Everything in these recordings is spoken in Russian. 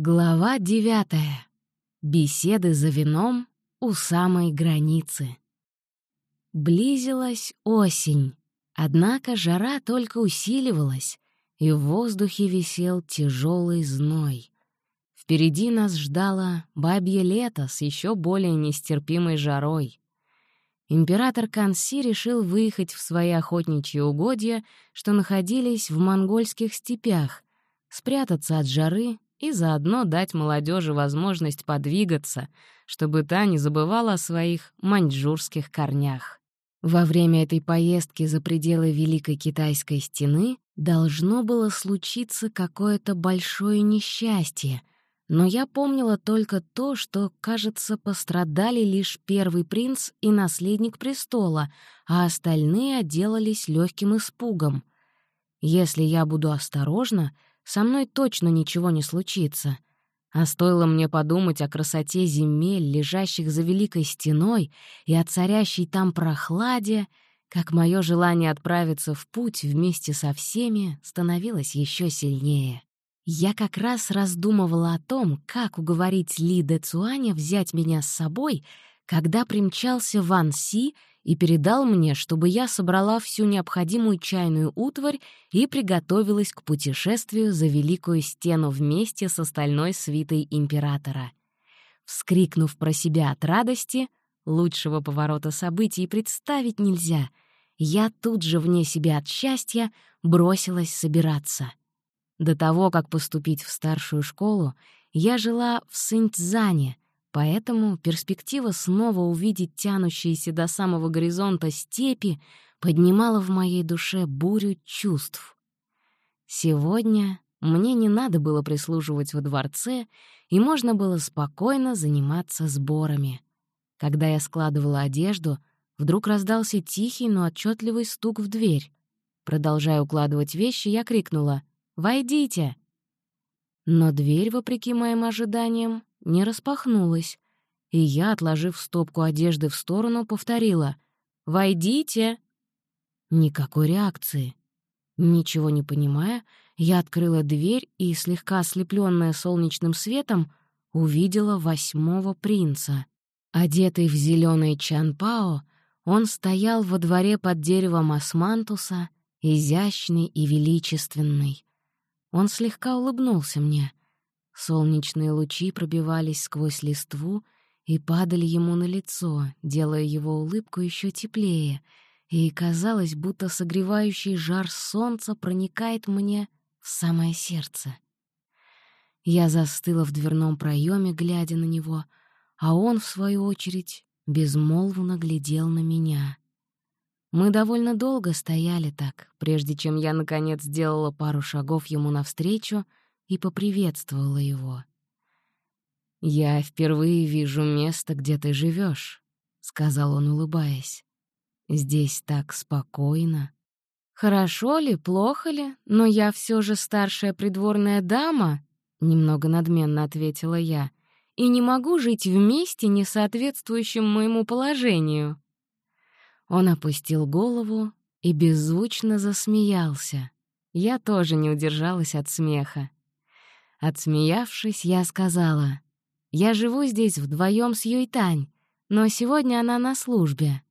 Глава девятая. Беседы за вином у самой границы. Близилась осень, однако жара только усиливалась, и в воздухе висел тяжелый зной. Впереди нас ждало бабье лето с еще более нестерпимой жарой. Император Канси решил выехать в свои охотничьи угодья, что находились в монгольских степях, спрятаться от жары и заодно дать молодежи возможность подвигаться, чтобы та не забывала о своих маньчжурских корнях. Во время этой поездки за пределы Великой Китайской стены должно было случиться какое-то большое несчастье, но я помнила только то, что, кажется, пострадали лишь первый принц и наследник престола, а остальные отделались легким испугом. Если я буду осторожна — со мной точно ничего не случится. А стоило мне подумать о красоте земель, лежащих за Великой Стеной, и о царящей там прохладе, как мое желание отправиться в путь вместе со всеми становилось еще сильнее. Я как раз раздумывала о том, как уговорить Ли Де Цуаня взять меня с собой, когда примчался Ван Си и передал мне, чтобы я собрала всю необходимую чайную утварь и приготовилась к путешествию за Великую Стену вместе с остальной свитой императора. Вскрикнув про себя от радости, лучшего поворота событий представить нельзя, я тут же вне себя от счастья бросилась собираться. До того, как поступить в старшую школу, я жила в Синьцзане — Поэтому перспектива снова увидеть тянущиеся до самого горизонта степи поднимала в моей душе бурю чувств. Сегодня мне не надо было прислуживать во дворце, и можно было спокойно заниматься сборами. Когда я складывала одежду, вдруг раздался тихий, но отчетливый стук в дверь. Продолжая укладывать вещи, я крикнула «Войдите!». Но дверь, вопреки моим ожиданиям, не распахнулась, и я, отложив стопку одежды в сторону, повторила «Войдите!». Никакой реакции. Ничего не понимая, я открыла дверь и, слегка ослепленная солнечным светом, увидела восьмого принца. Одетый в зеленый чанпао, он стоял во дворе под деревом османтуса, изящный и величественный. Он слегка улыбнулся мне. Солнечные лучи пробивались сквозь листву и падали ему на лицо, делая его улыбку еще теплее, и казалось, будто согревающий жар солнца проникает мне в самое сердце. Я застыла в дверном проеме, глядя на него, а он, в свою очередь, безмолвно глядел на меня. Мы довольно долго стояли так, прежде чем я, наконец, сделала пару шагов ему навстречу — и поприветствовала его. «Я впервые вижу место, где ты живешь, сказал он, улыбаясь. «Здесь так спокойно». «Хорошо ли, плохо ли, но я все же старшая придворная дама», — немного надменно ответила я, «и не могу жить вместе, не соответствующим моему положению». Он опустил голову и беззвучно засмеялся. Я тоже не удержалась от смеха. Отсмеявшись, я сказала, «Я живу здесь вдвоем с Юйтань, но сегодня она на службе».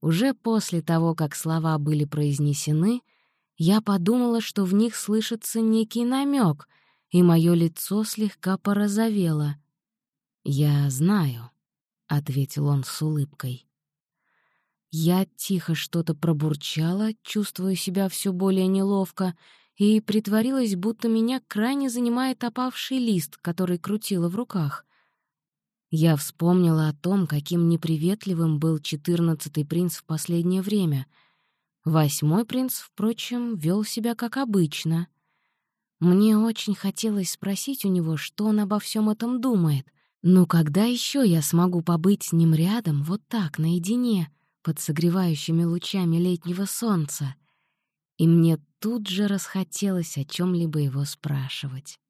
Уже после того, как слова были произнесены, я подумала, что в них слышится некий намек, и мое лицо слегка порозовело. «Я знаю», — ответил он с улыбкой. Я тихо что-то пробурчала, чувствуя себя все более неловко, и притворилась, будто меня крайне занимает опавший лист, который крутила в руках. Я вспомнила о том, каким неприветливым был четырнадцатый принц в последнее время. Восьмой принц, впрочем, вел себя как обычно. Мне очень хотелось спросить у него, что он обо всем этом думает. Но когда еще я смогу побыть с ним рядом, вот так, наедине, под согревающими лучами летнего солнца? И мне тут же расхотелось о чем либо его спрашивать.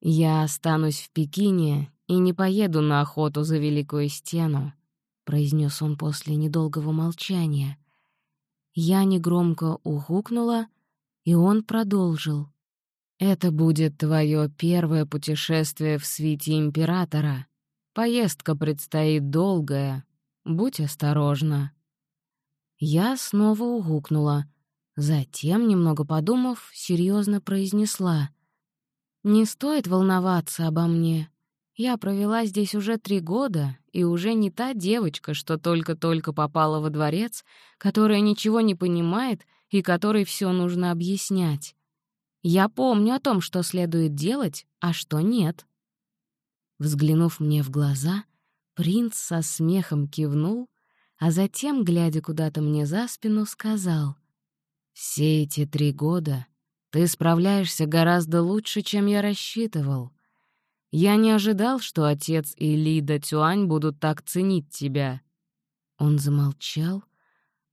«Я останусь в Пекине и не поеду на охоту за Великую Стену», — произнес он после недолгого молчания. Я негромко ухукнула, и он продолжил. «Это будет твое первое путешествие в свите императора. Поездка предстоит долгая. Будь осторожна». Я снова угукнула. Затем, немного подумав, серьезно произнесла. «Не стоит волноваться обо мне. Я провела здесь уже три года, и уже не та девочка, что только-только попала во дворец, которая ничего не понимает и которой все нужно объяснять. Я помню о том, что следует делать, а что нет». Взглянув мне в глаза, принц со смехом кивнул, а затем, глядя куда-то мне за спину, сказал, «Все эти три года ты справляешься гораздо лучше, чем я рассчитывал. Я не ожидал, что отец и Лида Тюань будут так ценить тебя». Он замолчал,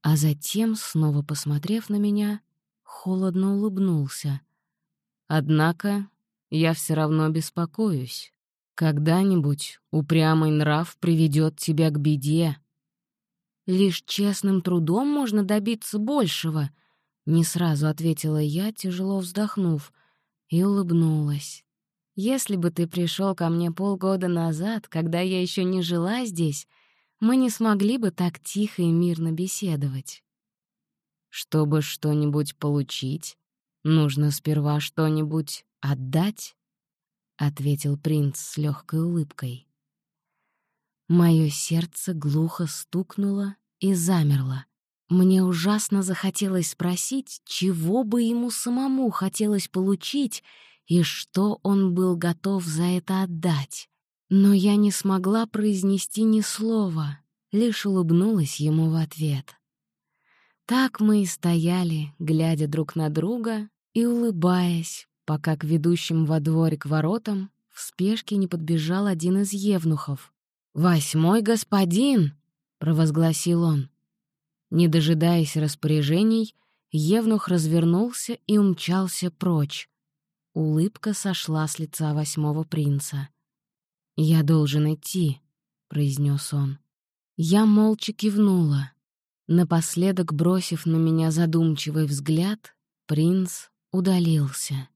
а затем, снова посмотрев на меня, холодно улыбнулся. «Однако я все равно беспокоюсь. Когда-нибудь упрямый нрав приведет тебя к беде, Лишь честным трудом можно добиться большего, не сразу ответила я, тяжело вздохнув, и улыбнулась. Если бы ты пришел ко мне полгода назад, когда я еще не жила здесь, мы не смогли бы так тихо и мирно беседовать. Чтобы что-нибудь получить, нужно сперва что-нибудь отдать, ответил принц с легкой улыбкой. Моё сердце глухо стукнуло и замерло. Мне ужасно захотелось спросить, чего бы ему самому хотелось получить и что он был готов за это отдать. Но я не смогла произнести ни слова, лишь улыбнулась ему в ответ. Так мы и стояли, глядя друг на друга и улыбаясь, пока к ведущим во дворик воротам в спешке не подбежал один из евнухов, «Восьмой господин!» — провозгласил он. Не дожидаясь распоряжений, Евнух развернулся и умчался прочь. Улыбка сошла с лица восьмого принца. «Я должен идти», — произнес он. Я молча кивнула. Напоследок, бросив на меня задумчивый взгляд, принц удалился.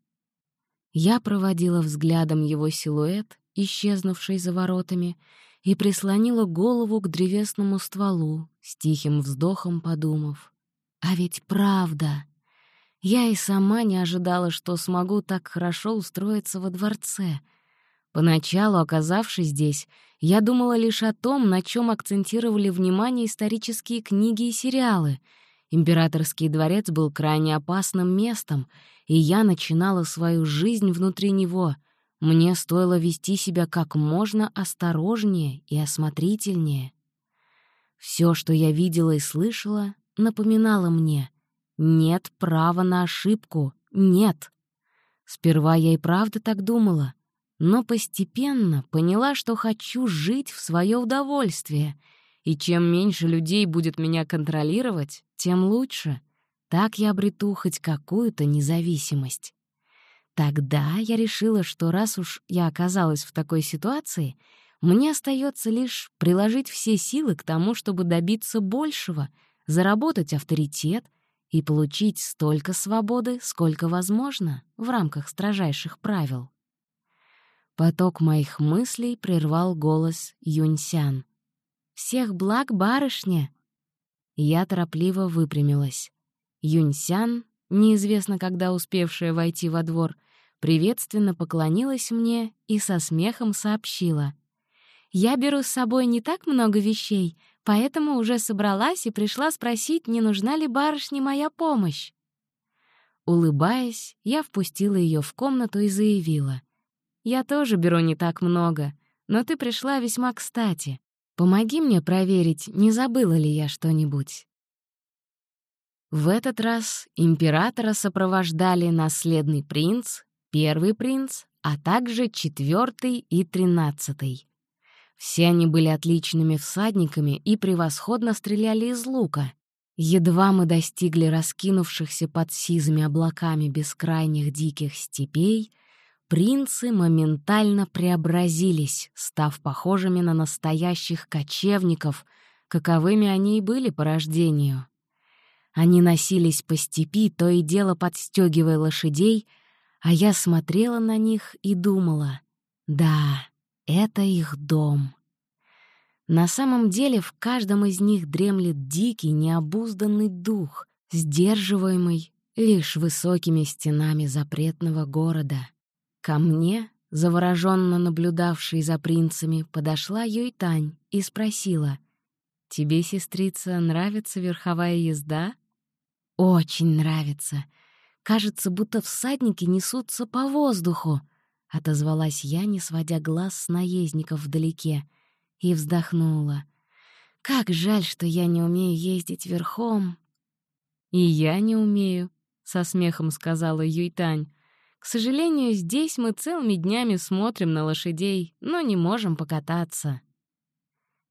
Я проводила взглядом его силуэт, исчезнувший за воротами, и прислонила голову к древесному стволу, с тихим вздохом подумав. А ведь правда! Я и сама не ожидала, что смогу так хорошо устроиться во дворце. Поначалу, оказавшись здесь, я думала лишь о том, на чем акцентировали внимание исторические книги и сериалы. Императорский дворец был крайне опасным местом, и я начинала свою жизнь внутри него — мне стоило вести себя как можно осторожнее и осмотрительнее. Все, что я видела и слышала, напоминало мне «нет права на ошибку, нет». Сперва я и правда так думала, но постепенно поняла, что хочу жить в свое удовольствие, и чем меньше людей будет меня контролировать, тем лучше. Так я обрету хоть какую-то независимость. Тогда я решила, что раз уж я оказалась в такой ситуации, мне остается лишь приложить все силы к тому, чтобы добиться большего, заработать авторитет и получить столько свободы, сколько возможно в рамках строжайших правил. Поток моих мыслей прервал голос Юньсян. «Всех благ, барышня!» Я торопливо выпрямилась. Юньсян неизвестно когда успевшая войти во двор, приветственно поклонилась мне и со смехом сообщила. «Я беру с собой не так много вещей, поэтому уже собралась и пришла спросить, не нужна ли барышне моя помощь». Улыбаясь, я впустила ее в комнату и заявила. «Я тоже беру не так много, но ты пришла весьма кстати. Помоги мне проверить, не забыла ли я что-нибудь». В этот раз императора сопровождали наследный принц, первый принц, а также четвертый и тринадцатый. Все они были отличными всадниками и превосходно стреляли из лука. Едва мы достигли раскинувшихся под сизыми облаками бескрайних диких степей, принцы моментально преобразились, став похожими на настоящих кочевников, каковыми они и были по рождению. Они носились по степи, то и дело подстегивая лошадей, А я смотрела на них и думала, да, это их дом. На самом деле в каждом из них дремлет дикий, необузданный дух, сдерживаемый лишь высокими стенами запретного города. Ко мне, завороженно наблюдавшей за принцами, подошла Юйтань и спросила, «Тебе, сестрица, нравится верховая езда?» «Очень нравится. Кажется, будто всадники несутся по воздуху», — отозвалась я, не сводя глаз с наездников вдалеке, и вздохнула. «Как жаль, что я не умею ездить верхом». «И я не умею», — со смехом сказала Юйтань. «К сожалению, здесь мы целыми днями смотрим на лошадей, но не можем покататься».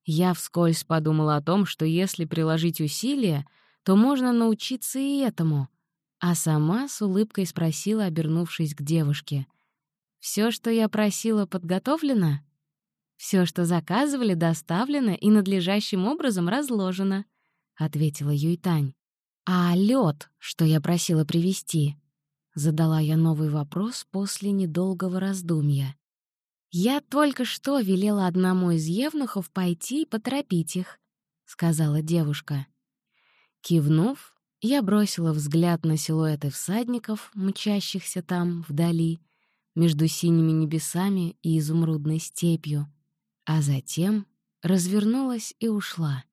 Я вскользь подумала о том, что если приложить усилия, то можно научиться и этому — а сама с улыбкой спросила, обернувшись к девушке. «Всё, что я просила, подготовлено?» «Всё, что заказывали, доставлено и надлежащим образом разложено», — ответила Юйтань. «А лёд, что я просила привезти?» Задала я новый вопрос после недолгого раздумья. «Я только что велела одному из евнухов пойти и поторопить их», — сказала девушка. Кивнув, я бросила взгляд на силуэты всадников, мчащихся там, вдали, между синими небесами и изумрудной степью, а затем развернулась и ушла.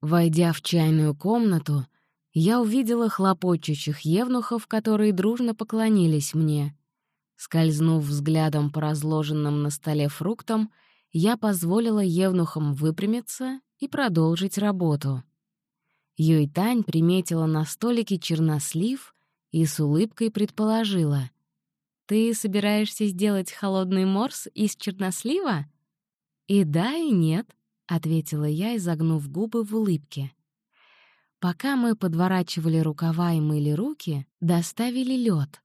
Войдя в чайную комнату, я увидела хлопочущих евнухов, которые дружно поклонились мне. Скользнув взглядом по разложенным на столе фруктам, я позволила евнухам выпрямиться и продолжить работу. Юйтань приметила на столике чернослив и с улыбкой предположила. «Ты собираешься сделать холодный морс из чернослива?» «И да, и нет», — ответила я, изогнув губы в улыбке. Пока мы подворачивали рукава и мыли руки, доставили лед.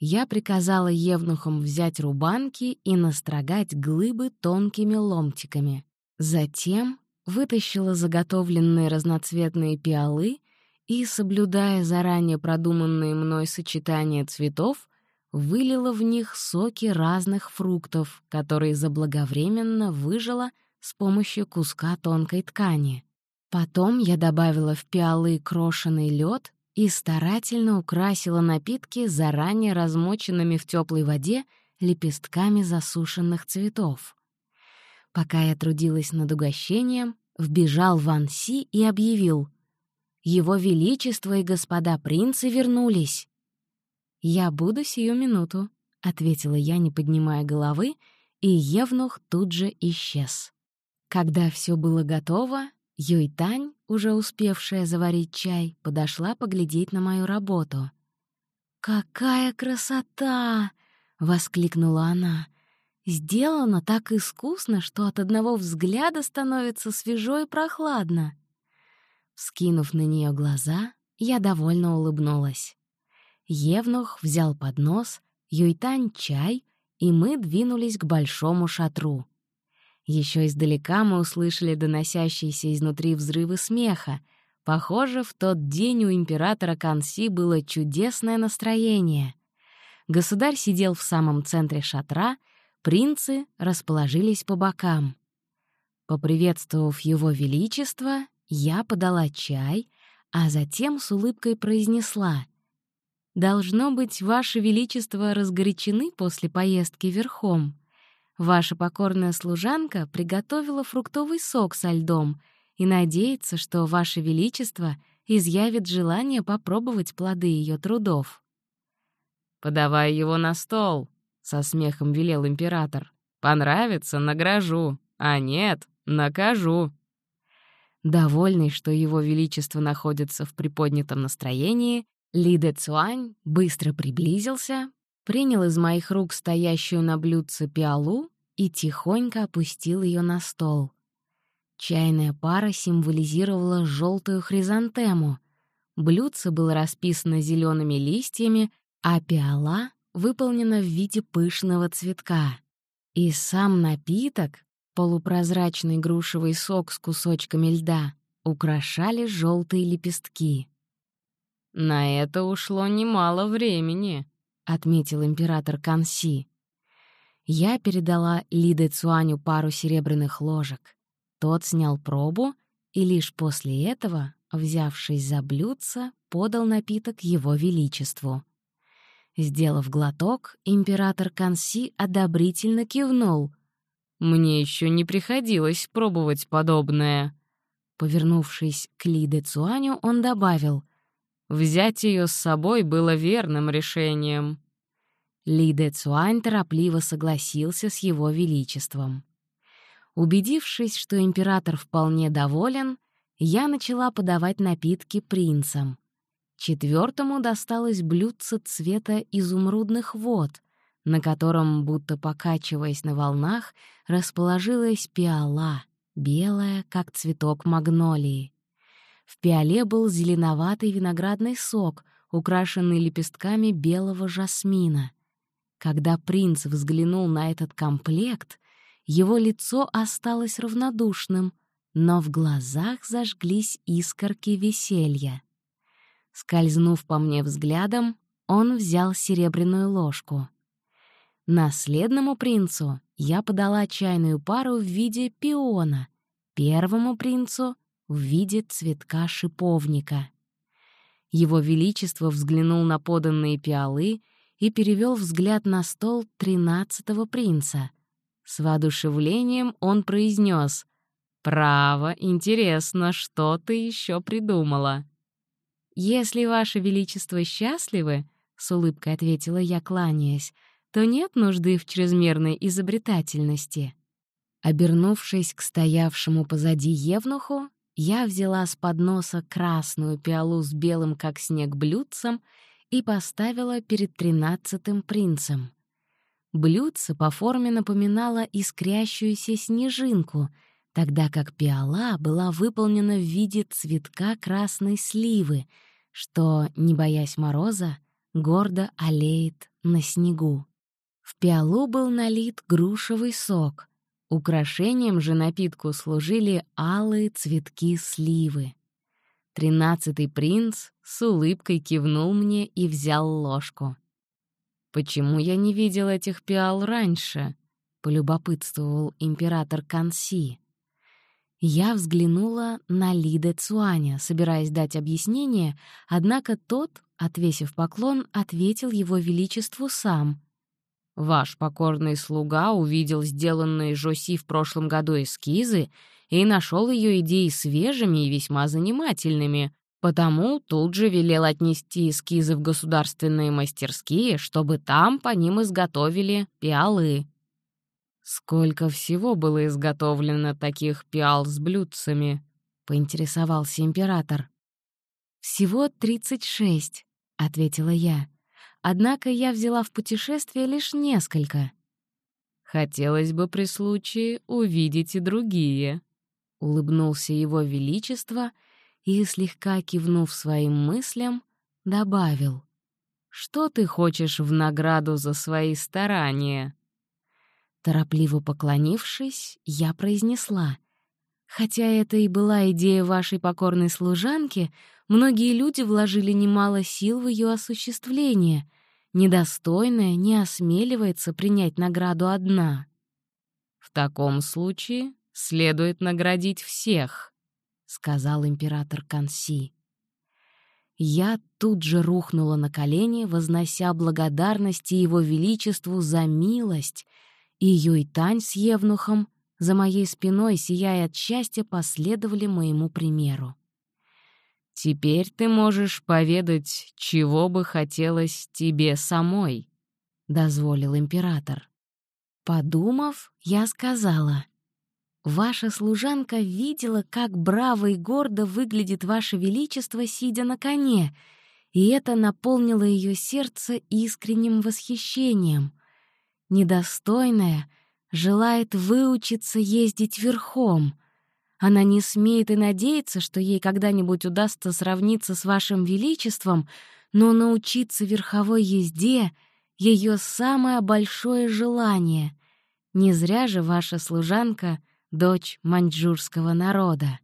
Я приказала евнухам взять рубанки и настрогать глыбы тонкими ломтиками. Затем вытащила заготовленные разноцветные пиалы и, соблюдая заранее продуманные мной сочетания цветов, вылила в них соки разных фруктов, которые заблаговременно выжила с помощью куска тонкой ткани. Потом я добавила в пиалы крошеный лед и старательно украсила напитки заранее размоченными в теплой воде лепестками засушенных цветов. Пока я трудилась над угощением, вбежал Ван Си и объявил «Его Величество и господа принцы вернулись». «Я буду сию минуту», — ответила я, не поднимая головы, и Евнух тут же исчез. Когда все было готово, Юйтань, уже успевшая заварить чай, подошла поглядеть на мою работу. «Какая красота!» — воскликнула она. Сделано так искусно, что от одного взгляда становится свежо и прохладно. Скинув на нее глаза, я довольно улыбнулась. Евнух взял поднос, Юйтань — чай, и мы двинулись к большому шатру. Еще издалека мы услышали доносящиеся изнутри взрывы смеха. Похоже, в тот день у императора Канси было чудесное настроение. Государь сидел в самом центре шатра — Принцы расположились по бокам. Поприветствовав его величество, я подала чай, а затем с улыбкой произнесла. «Должно быть, ваше величество разгорячены после поездки верхом. Ваша покорная служанка приготовила фруктовый сок со льдом и надеется, что ваше величество изъявит желание попробовать плоды ее трудов». «Подавай его на стол», со смехом велел император. «Понравится — награжу, а нет — накажу». Довольный, что его величество находится в приподнятом настроении, Ли Де Цуань быстро приблизился, принял из моих рук стоящую на блюдце пиалу и тихонько опустил ее на стол. Чайная пара символизировала желтую хризантему. Блюдце было расписано зелеными листьями, а пиала выполнена в виде пышного цветка. И сам напиток, полупрозрачный грушевый сок с кусочками льда, украшали желтые лепестки. «На это ушло немало времени», — отметил император Канси. Я передала Лиде Цуаню пару серебряных ложек. Тот снял пробу и лишь после этого, взявшись за блюдце, подал напиток его величеству. Сделав глоток, император Канси одобрительно кивнул. «Мне еще не приходилось пробовать подобное». Повернувшись к Лиде Цуаню, он добавил, «Взять ее с собой было верным решением». Ли Де Цуань торопливо согласился с его величеством. Убедившись, что император вполне доволен, я начала подавать напитки принцам. Четвертому досталось блюдце цвета изумрудных вод, на котором, будто покачиваясь на волнах, расположилась пиала, белая, как цветок магнолии. В пиале был зеленоватый виноградный сок, украшенный лепестками белого жасмина. Когда принц взглянул на этот комплект, его лицо осталось равнодушным, но в глазах зажглись искорки веселья. Скользнув по мне взглядом, он взял серебряную ложку. Наследному принцу я подала чайную пару в виде пиона, первому принцу — в виде цветка шиповника. Его Величество взглянул на поданные пиалы и перевел взгляд на стол тринадцатого принца. С воодушевлением он произнес: «Право, интересно, что ты еще придумала?» «Если Ваше Величество счастливы, — с улыбкой ответила я, кланяясь, — то нет нужды в чрезмерной изобретательности». Обернувшись к стоявшему позади Евнуху, я взяла с подноса красную пиалу с белым, как снег, блюдцем и поставила перед тринадцатым принцем. Блюдце по форме напоминало искрящуюся снежинку, тогда как пиала была выполнена в виде цветка красной сливы — что, не боясь мороза, гордо олеет на снегу. В пиалу был налит грушевый сок. Украшением же напитку служили алые цветки сливы. Тринадцатый принц с улыбкой кивнул мне и взял ложку. «Почему я не видел этих пиал раньше?» — полюбопытствовал император Канси. Я взглянула на Лиде Цуаня, собираясь дать объяснение, однако тот, отвесив поклон, ответил его величеству сам. «Ваш покорный слуга увидел сделанные Жоси в прошлом году эскизы и нашел ее идеи свежими и весьма занимательными, потому тут же велел отнести эскизы в государственные мастерские, чтобы там по ним изготовили пиалы». «Сколько всего было изготовлено таких пиал с блюдцами?» — поинтересовался император. «Всего тридцать шесть», — ответила я. «Однако я взяла в путешествие лишь несколько». «Хотелось бы при случае увидеть и другие», — улыбнулся его величество и, слегка кивнув своим мыслям, добавил. «Что ты хочешь в награду за свои старания?» Торопливо поклонившись, я произнесла. «Хотя это и была идея вашей покорной служанки, многие люди вложили немало сил в ее осуществление. Недостойная не осмеливается принять награду одна». «В таком случае следует наградить всех», — сказал император Канси. Я тут же рухнула на колени, вознося благодарности его величеству за милость — и Юйтань с Евнухом за моей спиной, сияя от счастья, последовали моему примеру. «Теперь ты можешь поведать, чего бы хотелось тебе самой», — дозволил император. Подумав, я сказала, «Ваша служанка видела, как браво и гордо выглядит Ваше Величество, сидя на коне, и это наполнило ее сердце искренним восхищением — недостойная, желает выучиться ездить верхом. Она не смеет и надеяться, что ей когда-нибудь удастся сравниться с вашим величеством, но научиться верховой езде — ее самое большое желание. Не зря же ваша служанка — дочь маньчжурского народа.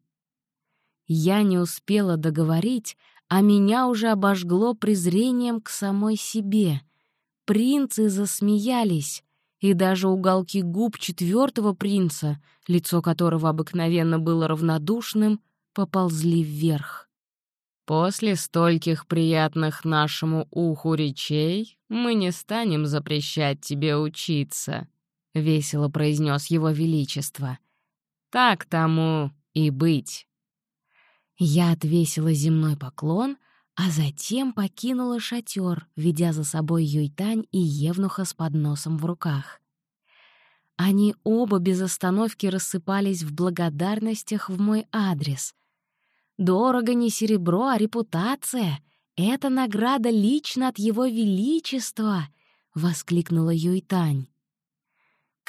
Я не успела договорить, а меня уже обожгло презрением к самой себе — принцы засмеялись, и даже уголки губ четвертого принца, лицо которого обыкновенно было равнодушным, поползли вверх. «После стольких приятных нашему уху речей мы не станем запрещать тебе учиться», — весело произнес его величество. «Так тому и быть». Я отвесила земной поклон, а затем покинула шатер, ведя за собой Юйтань и Евнуха с подносом в руках. Они оба без остановки рассыпались в благодарностях в мой адрес. Дорого не серебро, а репутация. Это награда лично от Его Величества!» — воскликнула Юйтань.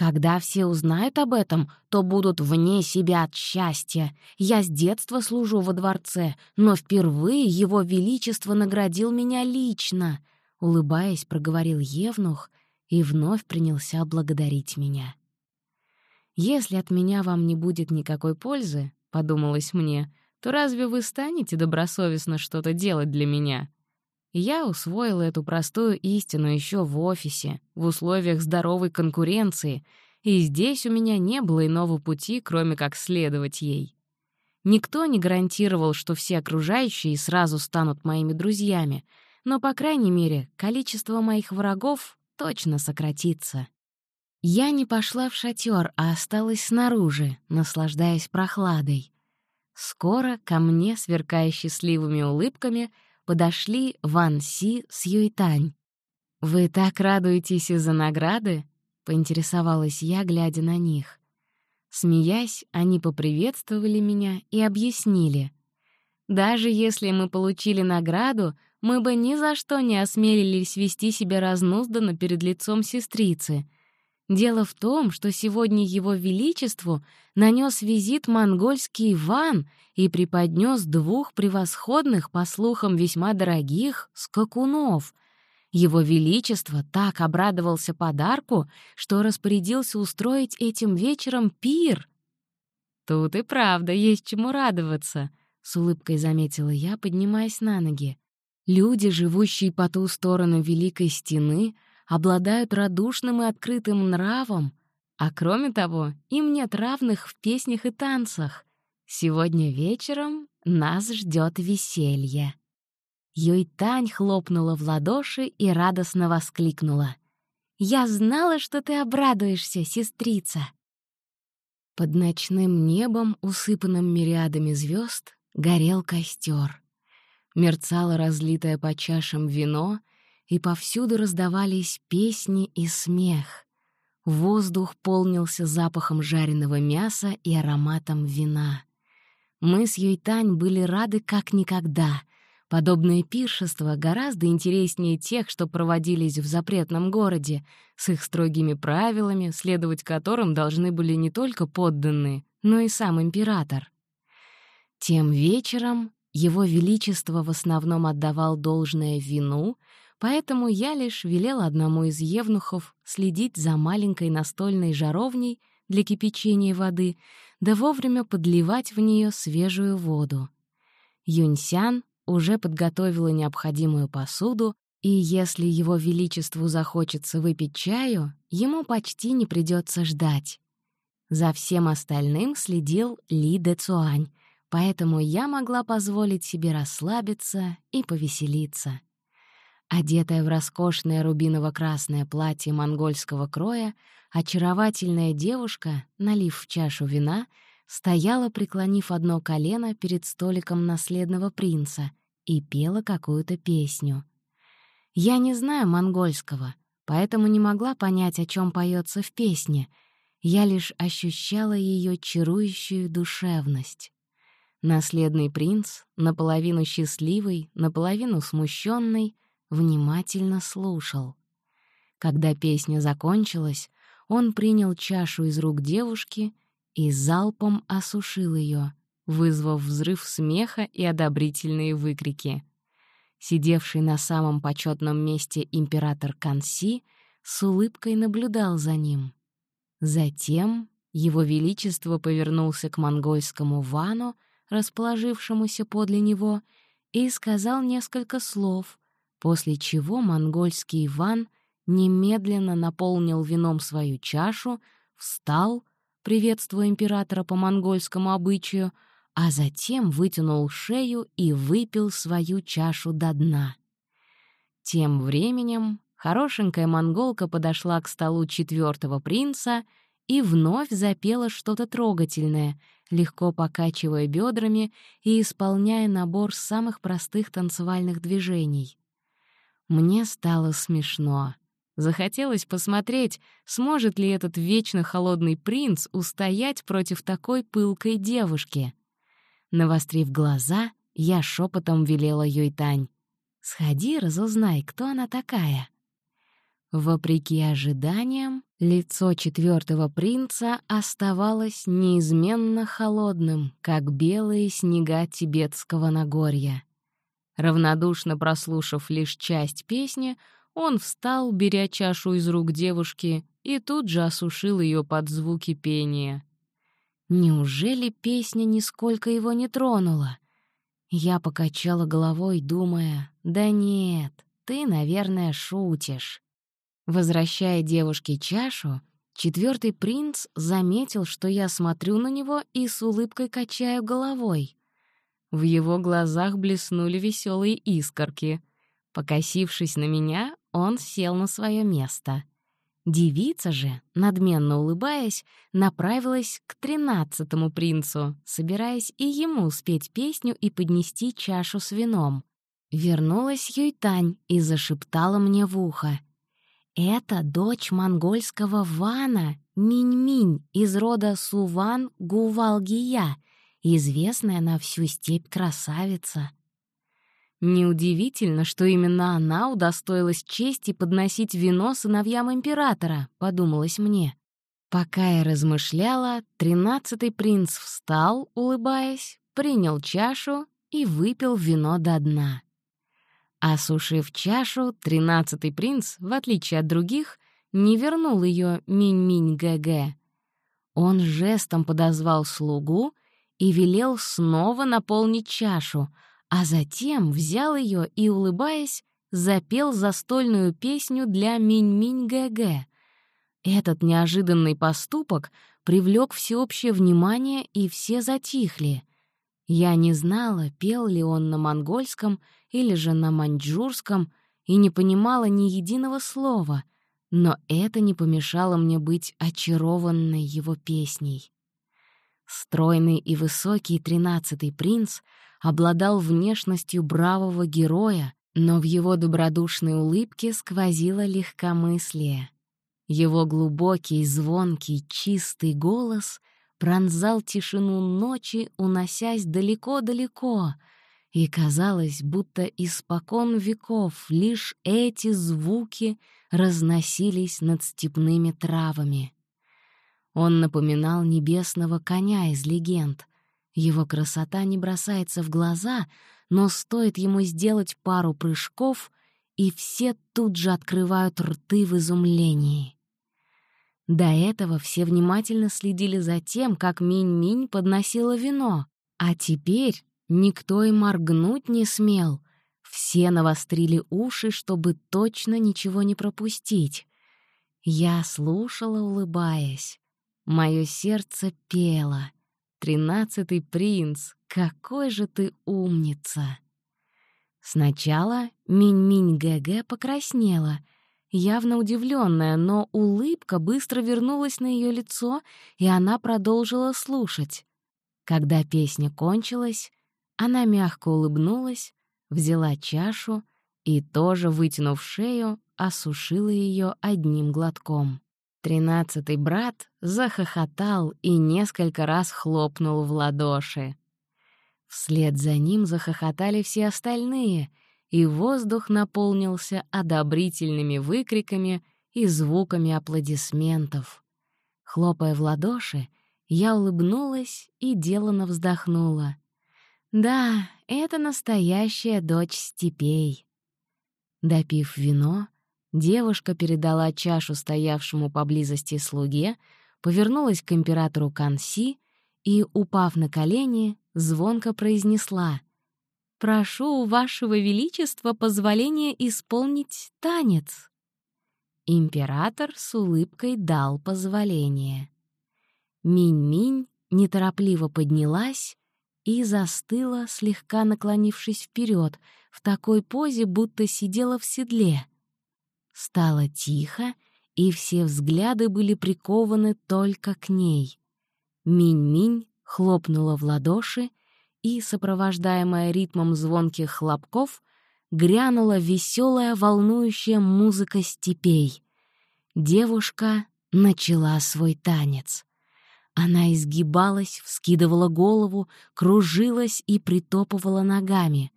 «Когда все узнают об этом, то будут вне себя от счастья. Я с детства служу во дворце, но впервые Его Величество наградил меня лично», — улыбаясь, проговорил Евнух и вновь принялся благодарить меня. «Если от меня вам не будет никакой пользы, — подумалось мне, то разве вы станете добросовестно что-то делать для меня? Я усвоила эту простую истину еще в офисе, в условиях здоровой конкуренции, и здесь у меня не было иного пути, кроме как следовать ей. Никто не гарантировал, что все окружающие сразу станут моими друзьями, но, по крайней мере, количество моих врагов точно сократится. Я не пошла в шатер, а осталась снаружи, наслаждаясь прохладой. Скоро ко мне, сверкая счастливыми улыбками, подошли Ван Си с Юйтань. «Вы так радуетесь из-за награды?» — поинтересовалась я, глядя на них. Смеясь, они поприветствовали меня и объяснили. «Даже если мы получили награду, мы бы ни за что не осмелились вести себя разнузданно перед лицом сестрицы — Дело в том, что сегодня Его Величеству нанес визит монгольский Иван и преподнес двух превосходных, по слухам, весьма дорогих скакунов. Его Величество так обрадовался подарку, что распорядился устроить этим вечером пир. «Тут и правда есть чему радоваться», — с улыбкой заметила я, поднимаясь на ноги. «Люди, живущие по ту сторону Великой Стены, — обладают радушным и открытым нравом, а кроме того, им нет равных в песнях и танцах. Сегодня вечером нас ждет веселье. Юйтань хлопнула в ладоши и радостно воскликнула. «Я знала, что ты обрадуешься, сестрица!» Под ночным небом, усыпанным мириадами звезд, горел костер. Мерцало разлитое по чашам вино, и повсюду раздавались песни и смех. Воздух полнился запахом жареного мяса и ароматом вина. Мы с Юйтань были рады как никогда. Подобное пиршество гораздо интереснее тех, что проводились в запретном городе, с их строгими правилами, следовать которым должны были не только подданные, но и сам император. Тем вечером его Величество в основном отдавал должное вину — Поэтому я лишь велела одному из евнухов следить за маленькой настольной жаровней для кипячения воды, да вовремя подливать в нее свежую воду. Юньсян уже подготовила необходимую посуду, и если его величеству захочется выпить чаю, ему почти не придется ждать. За всем остальным следил Ли Де Цуань, поэтому я могла позволить себе расслабиться и повеселиться. Одетая в роскошное рубиново-красное платье монгольского кроя, очаровательная девушка, налив в чашу вина, стояла, преклонив одно колено перед столиком наследного принца и пела какую-то песню. Я не знаю монгольского, поэтому не могла понять, о чем поется в песне. Я лишь ощущала ее чарующую душевность. Наследный принц, наполовину счастливый, наполовину смущенный, внимательно слушал. Когда песня закончилась, он принял чашу из рук девушки и залпом осушил ее, вызвав взрыв смеха и одобрительные выкрики. Сидевший на самом почетном месте император Канси с улыбкой наблюдал за ним. Затем его Величество повернулся к монгольскому вану, расположившемуся подле него, и сказал несколько слов, после чего монгольский Иван немедленно наполнил вином свою чашу, встал, приветствуя императора по монгольскому обычаю, а затем вытянул шею и выпил свою чашу до дна. Тем временем хорошенькая монголка подошла к столу четвертого принца и вновь запела что-то трогательное, легко покачивая бедрами и исполняя набор самых простых танцевальных движений. Мне стало смешно. Захотелось посмотреть, сможет ли этот вечно холодный принц устоять против такой пылкой девушки. Навострив глаза, я шепотом велела Юйтань. «Сходи, разузнай, кто она такая». Вопреки ожиданиям, лицо четвертого принца оставалось неизменно холодным, как белые снега тибетского Нагорья. Равнодушно прослушав лишь часть песни, он встал, беря чашу из рук девушки, и тут же осушил ее под звуки пения. Неужели песня нисколько его не тронула? Я покачала головой, думая, «Да нет, ты, наверное, шутишь». Возвращая девушке чашу, четвертый принц заметил, что я смотрю на него и с улыбкой качаю головой. В его глазах блеснули веселые искорки. Покосившись на меня, он сел на свое место. Девица же, надменно улыбаясь, направилась к тринадцатому принцу, собираясь и ему спеть песню и поднести чашу с вином. Вернулась Юйтань и зашептала мне в ухо — это дочь монгольского Вана, Минь-Минь, из рода Суван-Гувалгия, известная на всю степь красавица. Неудивительно, что именно она удостоилась чести подносить вино сыновьям императора, подумалось мне. Пока я размышляла, тринадцатый принц встал, улыбаясь, принял чашу и выпил вино до дна. Осушив чашу, тринадцатый принц, в отличие от других, не вернул ее Минь-Минь-Гэ-Гэ. Он жестом подозвал слугу и велел снова наполнить чашу, а затем взял ее и, улыбаясь, запел застольную песню для Минь-Минь-Гэ-Гэ. Этот неожиданный поступок привлек всеобщее внимание, и все затихли. Я не знала, пел ли он на монгольском или же на маньчжурском, и не понимала ни единого слова, но это не помешало мне быть очарованной его песней. Стройный и высокий тринадцатый принц обладал внешностью бравого героя, но в его добродушной улыбке сквозило легкомыслие. Его глубокий, звонкий, чистый голос пронзал тишину ночи, уносясь далеко-далеко — и казалось, будто испокон веков лишь эти звуки разносились над степными травами. Он напоминал небесного коня из легенд. Его красота не бросается в глаза, но стоит ему сделать пару прыжков, и все тут же открывают рты в изумлении. До этого все внимательно следили за тем, как Минь-Минь подносила вино, а теперь Никто и моргнуть не смел. Все навострили уши, чтобы точно ничего не пропустить. Я слушала, улыбаясь. Мое сердце пело. «Тринадцатый принц, какой же ты умница!» Сначала Минь-Минь ГГ покраснела, явно удивленная, но улыбка быстро вернулась на ее лицо, и она продолжила слушать. Когда песня кончилась, она мягко улыбнулась, взяла чашу и, тоже вытянув шею, осушила ее одним глотком. Тринадцатый брат захохотал и несколько раз хлопнул в ладоши. Вслед за ним захохотали все остальные, и воздух наполнился одобрительными выкриками и звуками аплодисментов. Хлопая в ладоши, я улыбнулась и делано вздохнула. Да, это настоящая дочь степей. Допив вино, девушка передала чашу стоявшему поблизости слуге, повернулась к императору Канси и, упав на колени, звонко произнесла «Прошу, вашего величества, позволения исполнить танец». император с улыбкой дал позволение. Минь-минь неторопливо поднялась и застыла, слегка наклонившись вперед, в такой позе, будто сидела в седле. Стало тихо, и все взгляды были прикованы только к ней. Минь-минь хлопнула в ладоши, и, сопровождаемая ритмом звонких хлопков, грянула веселая волнующая музыка степей. Девушка начала свой танец. Она изгибалась, вскидывала голову, кружилась и притопывала ногами.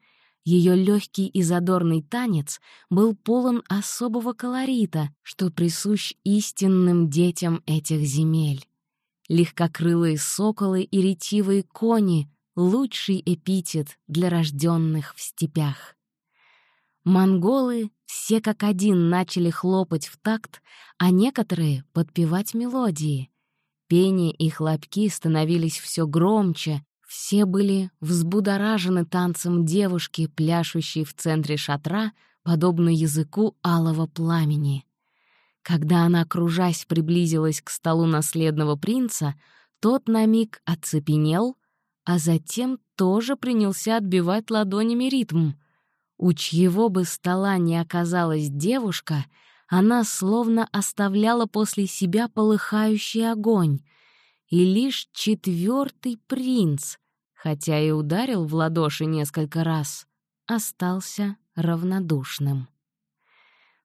Ее легкий и задорный танец был полон особого колорита, что присущ истинным детям этих земель. Легкокрылые соколы и ретивые кони — лучший эпитет для рожденных в степях. Монголы все как один начали хлопать в такт, а некоторые — подпевать мелодии. Пение и хлопки становились все громче, все были взбудоражены танцем девушки, пляшущей в центре шатра, подобно языку алого пламени. Когда она, кружась, приблизилась к столу наследного принца, тот на миг оцепенел, а затем тоже принялся отбивать ладонями ритм. У чьего бы стола не оказалась девушка, она словно оставляла после себя полыхающий огонь. И лишь четвертый принц, хотя и ударил в ладоши несколько раз, остался равнодушным.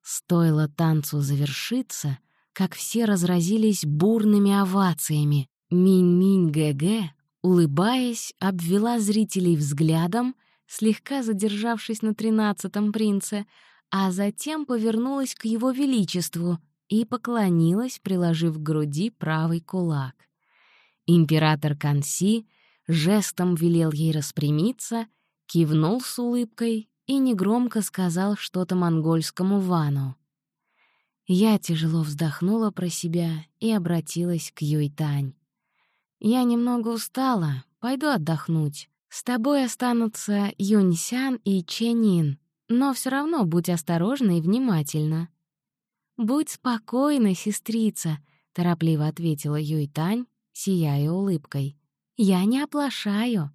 Стоило танцу завершиться, как все разразились бурными овациями. Минь-минь ГГ, улыбаясь, обвела зрителей взглядом, слегка задержавшись на тринадцатом принце, а затем повернулась к его величеству и поклонилась, приложив к груди правый кулак. Император Канси жестом велел ей распрямиться, кивнул с улыбкой и негромко сказал что-то монгольскому Вану. Я тяжело вздохнула про себя и обратилась к Юйтань. «Я немного устала, пойду отдохнуть. С тобой останутся Юньсян и Ченин, но все равно будь осторожна и внимательна». «Будь спокойна, сестрица», — торопливо ответила Юйтань, сияя улыбкой. «Я не оплошаю».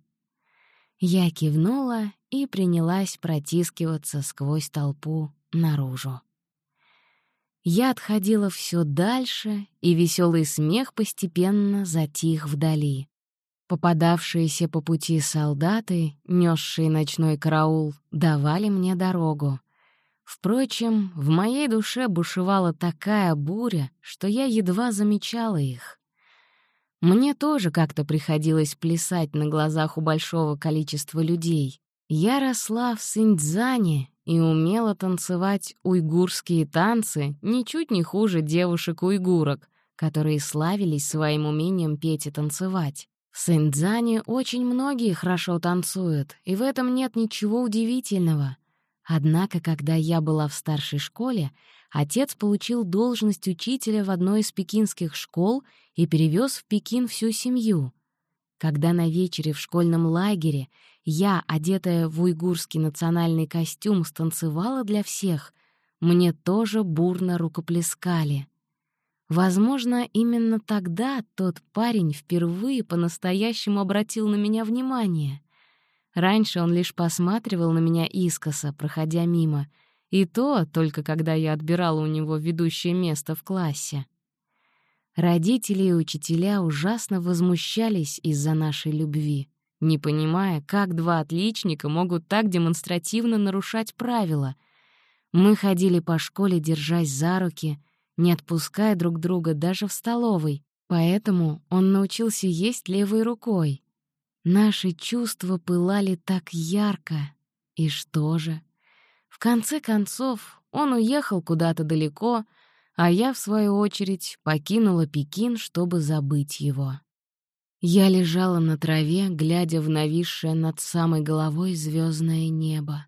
Я кивнула и принялась протискиваться сквозь толпу наружу. Я отходила все дальше, и веселый смех постепенно затих вдали. Попадавшиеся по пути солдаты, несшие ночной караул, давали мне дорогу. Впрочем, в моей душе бушевала такая буря, что я едва замечала их. Мне тоже как-то приходилось плясать на глазах у большого количества людей. Я росла в Синьцзане и умела танцевать уйгурские танцы ничуть не хуже девушек-уйгурок, которые славились своим умением петь и танцевать. В Синьцзане очень многие хорошо танцуют, и в этом нет ничего удивительного. Однако, когда я была в старшей школе, отец получил должность учителя в одной из пекинских школ и перевез в Пекин всю семью. Когда на вечере в школьном лагере я, одетая в уйгурский национальный костюм, станцевала для всех, мне тоже бурно рукоплескали. Возможно, именно тогда тот парень впервые по-настоящему обратил на меня внимание. Раньше он лишь посматривал на меня искоса, проходя мимо, и то только когда я отбирала у него ведущее место в классе. Родители и учителя ужасно возмущались из-за нашей любви, не понимая, как два отличника могут так демонстративно нарушать правила. Мы ходили по школе, держась за руки — не отпуская друг друга даже в столовой, поэтому он научился есть левой рукой. Наши чувства пылали так ярко. И что же? В конце концов, он уехал куда-то далеко, а я, в свою очередь, покинула Пекин, чтобы забыть его. Я лежала на траве, глядя в нависшее над самой головой звездное небо.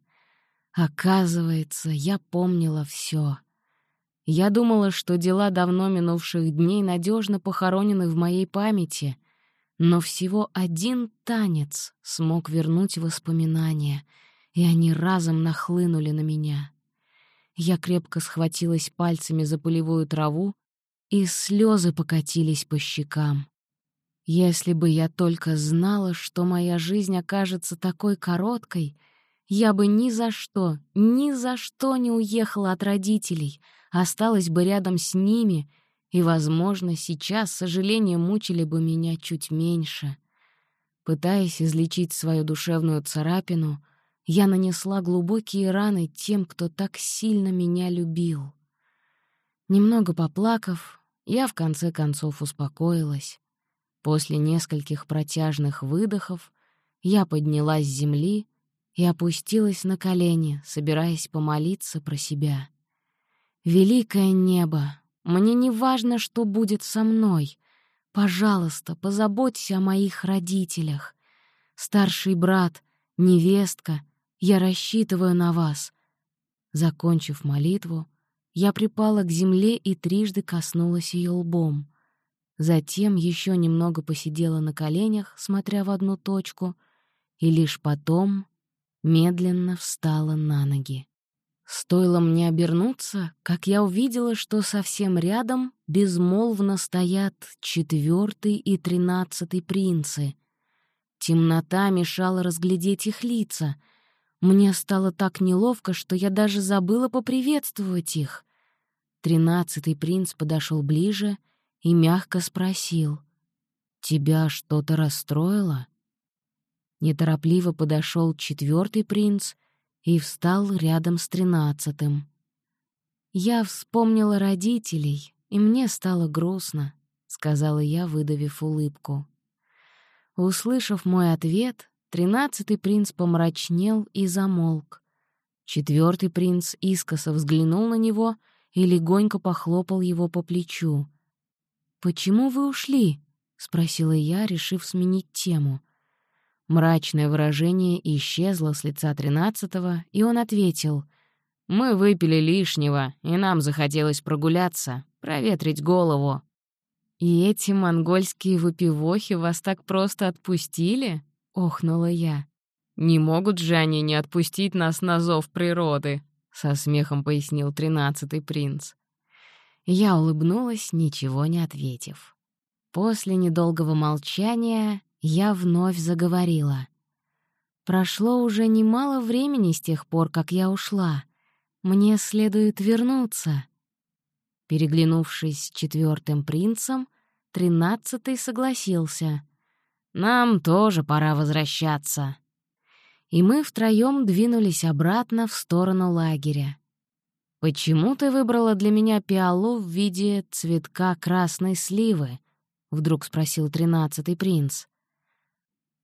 Оказывается, я помнила все. Я думала, что дела давно минувших дней надежно похоронены в моей памяти, но всего один танец смог вернуть воспоминания, и они разом нахлынули на меня. Я крепко схватилась пальцами за полевую траву, и слезы покатились по щекам. Если бы я только знала, что моя жизнь окажется такой короткой, я бы ни за что, ни за что не уехала от родителей, осталась бы рядом с ними, и, возможно, сейчас сожаления мучили бы меня чуть меньше. Пытаясь излечить свою душевную царапину, я нанесла глубокие раны тем, кто так сильно меня любил. Немного поплакав, я в конце концов успокоилась. После нескольких протяжных выдохов я поднялась с земли и опустилась на колени, собираясь помолиться про себя. «Великое небо, мне не важно, что будет со мной. Пожалуйста, позаботься о моих родителях. Старший брат, невестка, я рассчитываю на вас». Закончив молитву, я припала к земле и трижды коснулась ее лбом. Затем еще немного посидела на коленях, смотря в одну точку, и лишь потом медленно встала на ноги. Стоило мне обернуться, как я увидела, что совсем рядом безмолвно стоят четвертый и тринадцатый принцы. Темнота мешала разглядеть их лица. Мне стало так неловко, что я даже забыла поприветствовать их. Тринадцатый принц подошел ближе и мягко спросил, «Тебя что-то расстроило?» Неторопливо подошел четвертый принц и встал рядом с тринадцатым. «Я вспомнила родителей, и мне стало грустно», — сказала я, выдавив улыбку. Услышав мой ответ, тринадцатый принц помрачнел и замолк. Четвертый принц искоса взглянул на него и легонько похлопал его по плечу. «Почему вы ушли?» — спросила я, решив сменить тему. Мрачное выражение исчезло с лица тринадцатого, и он ответил. «Мы выпили лишнего, и нам захотелось прогуляться, проветрить голову». «И эти монгольские выпивохи вас так просто отпустили?» — охнула я. «Не могут же они не отпустить нас на зов природы», — со смехом пояснил тринадцатый принц. Я улыбнулась, ничего не ответив. После недолгого молчания я вновь заговорила. Прошло уже немало времени с тех пор, как я ушла. Мне следует вернуться. Переглянувшись с четвертым принцем, тринадцатый согласился. «Нам тоже пора возвращаться». И мы втроем двинулись обратно в сторону лагеря. «Почему ты выбрала для меня пиалу в виде цветка красной сливы?» — вдруг спросил тринадцатый принц.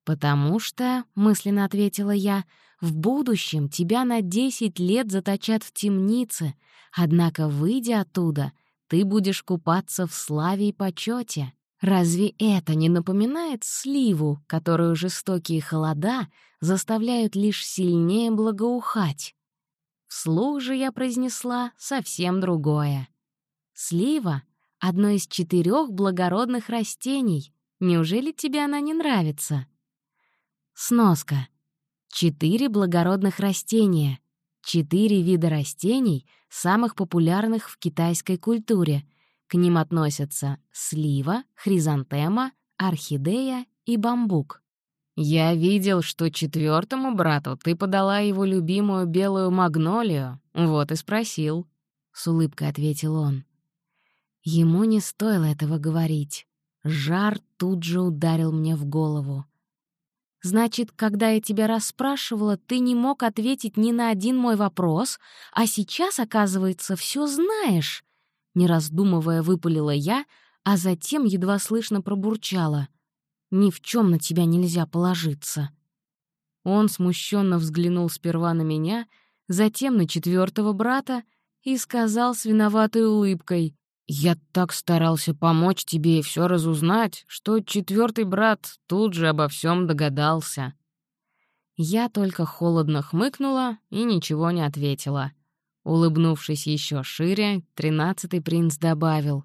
«Потому что», — мысленно ответила я, — «в будущем тебя на десять лет заточат в темнице, однако, выйдя оттуда, ты будешь купаться в славе и почете. Разве это не напоминает сливу, которую жестокие холода заставляют лишь сильнее благоухать?» Вслух же я произнесла совсем другое. «Слива — одно из четырех благородных растений. Неужели тебе она не нравится?» Сноска. Четыре благородных растения. Четыре вида растений, самых популярных в китайской культуре. К ним относятся слива, хризантема, орхидея и бамбук. «Я видел, что четвертому брату ты подала его любимую белую магнолию, вот и спросил», — с улыбкой ответил он. Ему не стоило этого говорить. Жар тут же ударил мне в голову. Значит, когда я тебя расспрашивала, ты не мог ответить ни на один мой вопрос, а сейчас, оказывается, все знаешь. Не раздумывая, выпалила я, а затем едва слышно пробурчала. Ни в чем на тебя нельзя положиться. Он смущенно взглянул сперва на меня, затем на четвертого брата и сказал с виноватой улыбкой. Я так старался помочь тебе и все разузнать, что четвертый брат тут же обо всем догадался. Я только холодно хмыкнула и ничего не ответила. Улыбнувшись еще шире, тринадцатый принц добавил.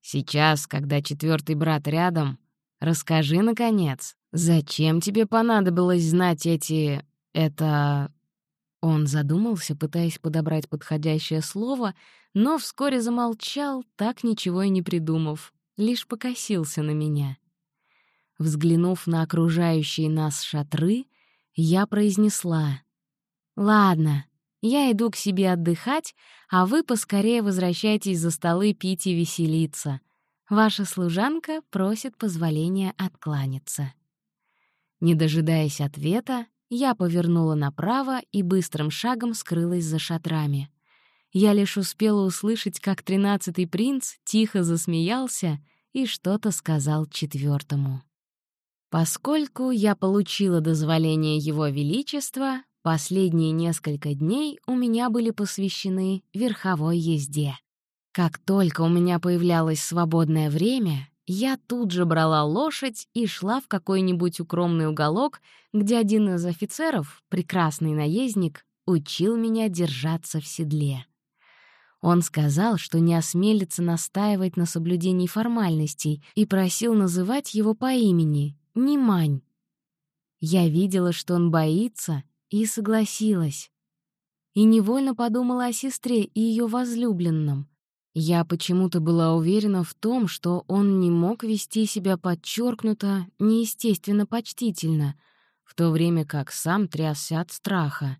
«Сейчас, когда четвертый брат рядом, расскажи, наконец, зачем тебе понадобилось знать эти... это...» Он задумался, пытаясь подобрать подходящее слово, но вскоре замолчал, так ничего и не придумав, лишь покосился на меня. Взглянув на окружающие нас шатры, я произнесла «Ладно, я иду к себе отдыхать, а вы поскорее возвращайтесь за столы пить и веселиться. Ваша служанка просит позволения откланяться». Не дожидаясь ответа, я повернула направо и быстрым шагом скрылась за шатрами. Я лишь успела услышать, как тринадцатый принц тихо засмеялся и что-то сказал четвертому. Поскольку я получила дозволение Его Величества, Последние несколько дней у меня были посвящены верховой езде. Как только у меня появлялось свободное время, я тут же брала лошадь и шла в какой-нибудь укромный уголок, где один из офицеров, прекрасный наездник, учил меня держаться в седле. Он сказал, что не осмелится настаивать на соблюдении формальностей и просил называть его по имени — Нимань. Я видела, что он боится и согласилась. И невольно подумала о сестре и ее возлюбленном. Я почему-то была уверена в том, что он не мог вести себя подчеркнуто, неестественно почтительно, в то время как сам трясся от страха.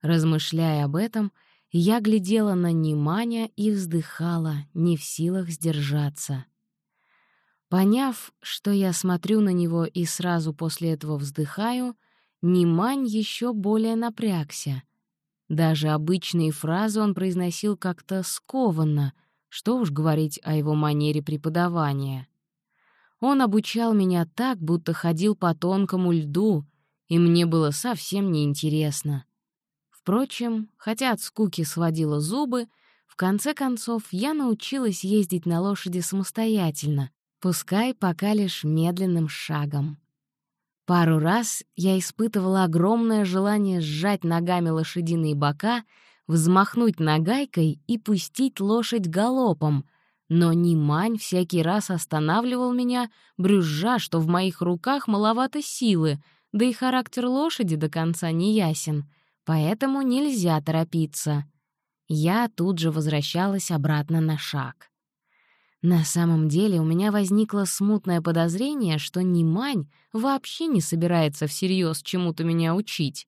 Размышляя об этом, я глядела на Неманя и вздыхала, не в силах сдержаться. Поняв, что я смотрю на него и сразу после этого вздыхаю, Нимань еще более напрягся. Даже обычные фразы он произносил как-то скованно, что уж говорить о его манере преподавания. Он обучал меня так, будто ходил по тонкому льду, и мне было совсем неинтересно. Впрочем, хотя от скуки сводила зубы, в конце концов я научилась ездить на лошади самостоятельно, пускай пока лишь медленным шагом. Пару раз я испытывала огромное желание сжать ногами лошадиные бока, взмахнуть нагайкой и пустить лошадь галопом, но Нимань всякий раз останавливал меня, брюзжа, что в моих руках маловато силы, да и характер лошади до конца не ясен, поэтому нельзя торопиться. Я тут же возвращалась обратно на шаг. На самом деле у меня возникло смутное подозрение, что Нимань вообще не собирается всерьез чему-то меня учить.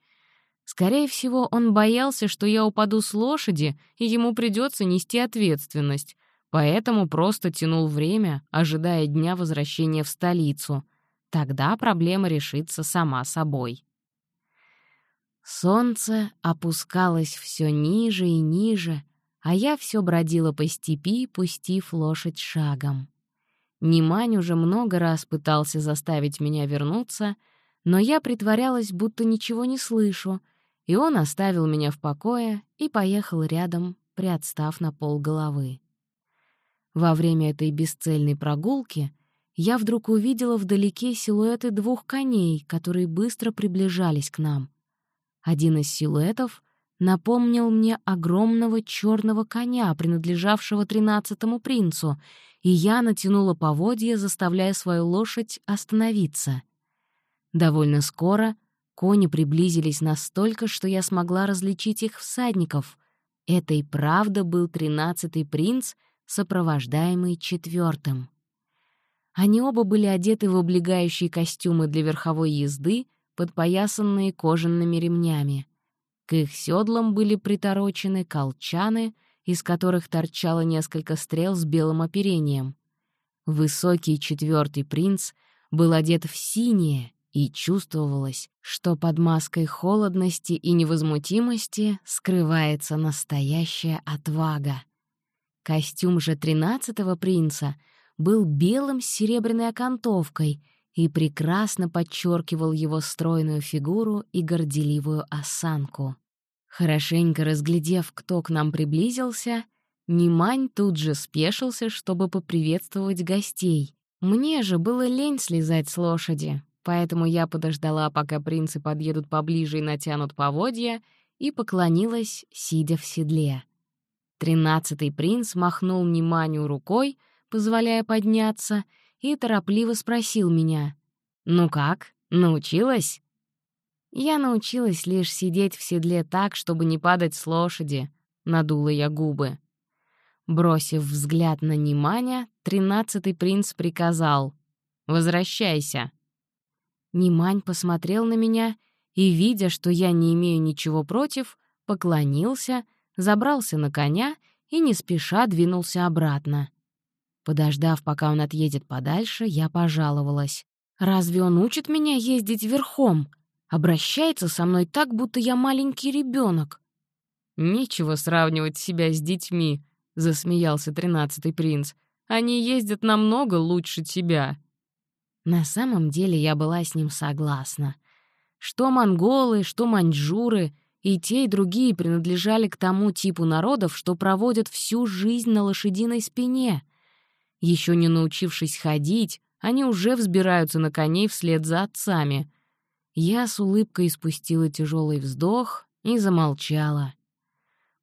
Скорее всего, он боялся, что я упаду с лошади, и ему придется нести ответственность, поэтому просто тянул время, ожидая дня возвращения в столицу. Тогда проблема решится сама собой. Солнце опускалось все ниже и ниже, а я все бродила по степи, пустив лошадь шагом. Нимань уже много раз пытался заставить меня вернуться, но я притворялась, будто ничего не слышу, и он оставил меня в покое и поехал рядом, приотстав на пол головы. Во время этой бесцельной прогулки я вдруг увидела вдалеке силуэты двух коней, которые быстро приближались к нам. Один из силуэтов напомнил мне огромного черного коня, принадлежавшего тринадцатому принцу, и я натянула поводья, заставляя свою лошадь остановиться. Довольно скоро кони приблизились настолько, что я смогла различить их всадников. Это и правда был тринадцатый принц, сопровождаемый четвертым. Они оба были одеты в облегающие костюмы для верховой езды, подпоясанные кожаными ремнями. К их седлам были приторочены колчаны, из которых торчало несколько стрел с белым оперением. Высокий четвертый принц был одет в синее, и чувствовалось, что под маской холодности и невозмутимости скрывается настоящая отвага. Костюм же тринадцатого принца был белым с серебряной окантовкой и прекрасно подчеркивал его стройную фигуру и горделивую осанку. Хорошенько разглядев, кто к нам приблизился, Нимань тут же спешился, чтобы поприветствовать гостей. Мне же было лень слезать с лошади, поэтому я подождала, пока принцы подъедут поближе и натянут поводья, и поклонилась, сидя в седле. Тринадцатый принц махнул Ниманю рукой, позволяя подняться, и торопливо спросил меня. «Ну как, научилась?» Я научилась лишь сидеть в седле так, чтобы не падать с лошади, — надула я губы. Бросив взгляд на Ниманя, тринадцатый принц приказал «Возвращайся». Нимань посмотрел на меня и, видя, что я не имею ничего против, поклонился, забрался на коня и не спеша двинулся обратно. Подождав, пока он отъедет подальше, я пожаловалась. «Разве он учит меня ездить верхом? Обращается со мной так, будто я маленький ребенок. «Нечего сравнивать себя с детьми», — засмеялся тринадцатый принц. «Они ездят намного лучше тебя». На самом деле я была с ним согласна. Что монголы, что маньчжуры, и те, и другие принадлежали к тому типу народов, что проводят всю жизнь на лошадиной спине. Еще не научившись ходить, они уже взбираются на коней вслед за отцами. Я с улыбкой спустила тяжелый вздох и замолчала.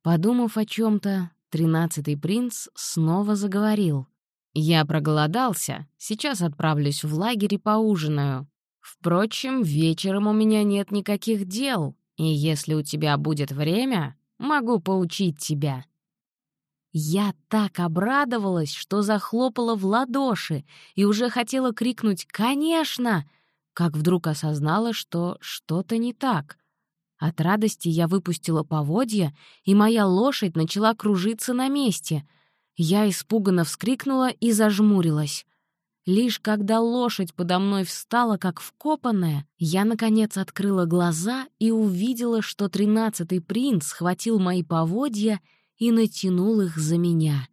Подумав о чем то тринадцатый принц снова заговорил. «Я проголодался, сейчас отправлюсь в лагерь и поужинаю. Впрочем, вечером у меня нет никаких дел, и если у тебя будет время, могу поучить тебя». Я так обрадовалась, что захлопала в ладоши и уже хотела крикнуть «Конечно!», как вдруг осознала, что что-то не так. От радости я выпустила поводья, и моя лошадь начала кружиться на месте. Я испуганно вскрикнула и зажмурилась. Лишь когда лошадь подо мной встала, как вкопанная, я, наконец, открыла глаза и увидела, что тринадцатый принц схватил мои поводья и натянул их за меня.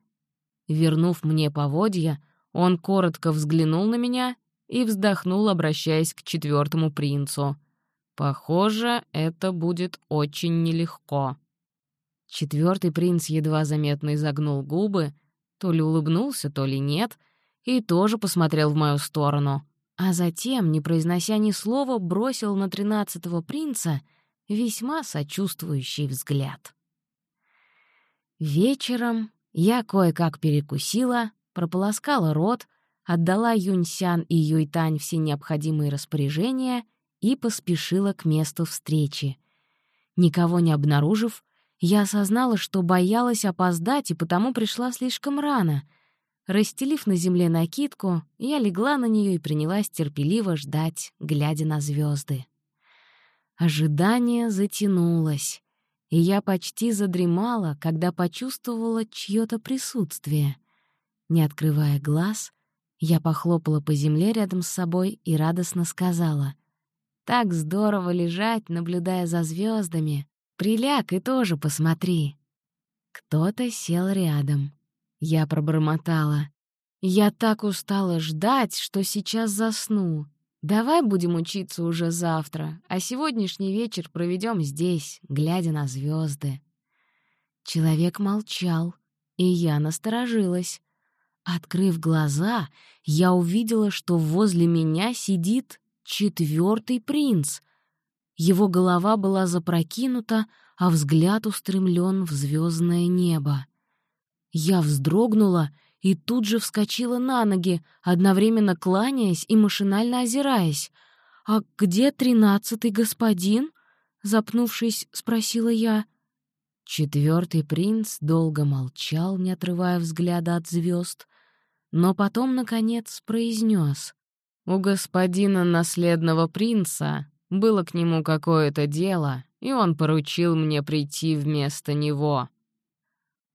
Вернув мне поводья, он коротко взглянул на меня и вздохнул, обращаясь к четвертому принцу. «Похоже, это будет очень нелегко». Четвертый принц едва заметно изогнул губы, то ли улыбнулся, то ли нет, и тоже посмотрел в мою сторону, а затем, не произнося ни слова, бросил на тринадцатого принца весьма сочувствующий взгляд. Вечером я кое-как перекусила, прополоскала рот, отдала Юньсян и Юйтань все необходимые распоряжения и поспешила к месту встречи. Никого не обнаружив, я осознала, что боялась опоздать и потому пришла слишком рано. Расстелив на земле накидку, я легла на нее и принялась терпеливо ждать, глядя на звезды. Ожидание затянулось и я почти задремала, когда почувствовала чьё-то присутствие. Не открывая глаз, я похлопала по земле рядом с собой и радостно сказала. «Так здорово лежать, наблюдая за звездами. Приляг и тоже посмотри». Кто-то сел рядом. Я пробормотала. «Я так устала ждать, что сейчас засну. Давай будем учиться уже завтра, а сегодняшний вечер проведем здесь, глядя на звезды. Человек молчал, и я насторожилась. Открыв глаза, я увидела, что возле меня сидит четвертый принц. Его голова была запрокинута, а взгляд устремлен в звездное небо. Я вздрогнула и тут же вскочила на ноги, одновременно кланяясь и машинально озираясь. «А где тринадцатый господин?» — запнувшись, спросила я. Четвертый принц долго молчал, не отрывая взгляда от звезд, но потом, наконец, произнес: «У господина наследного принца было к нему какое-то дело, и он поручил мне прийти вместо него».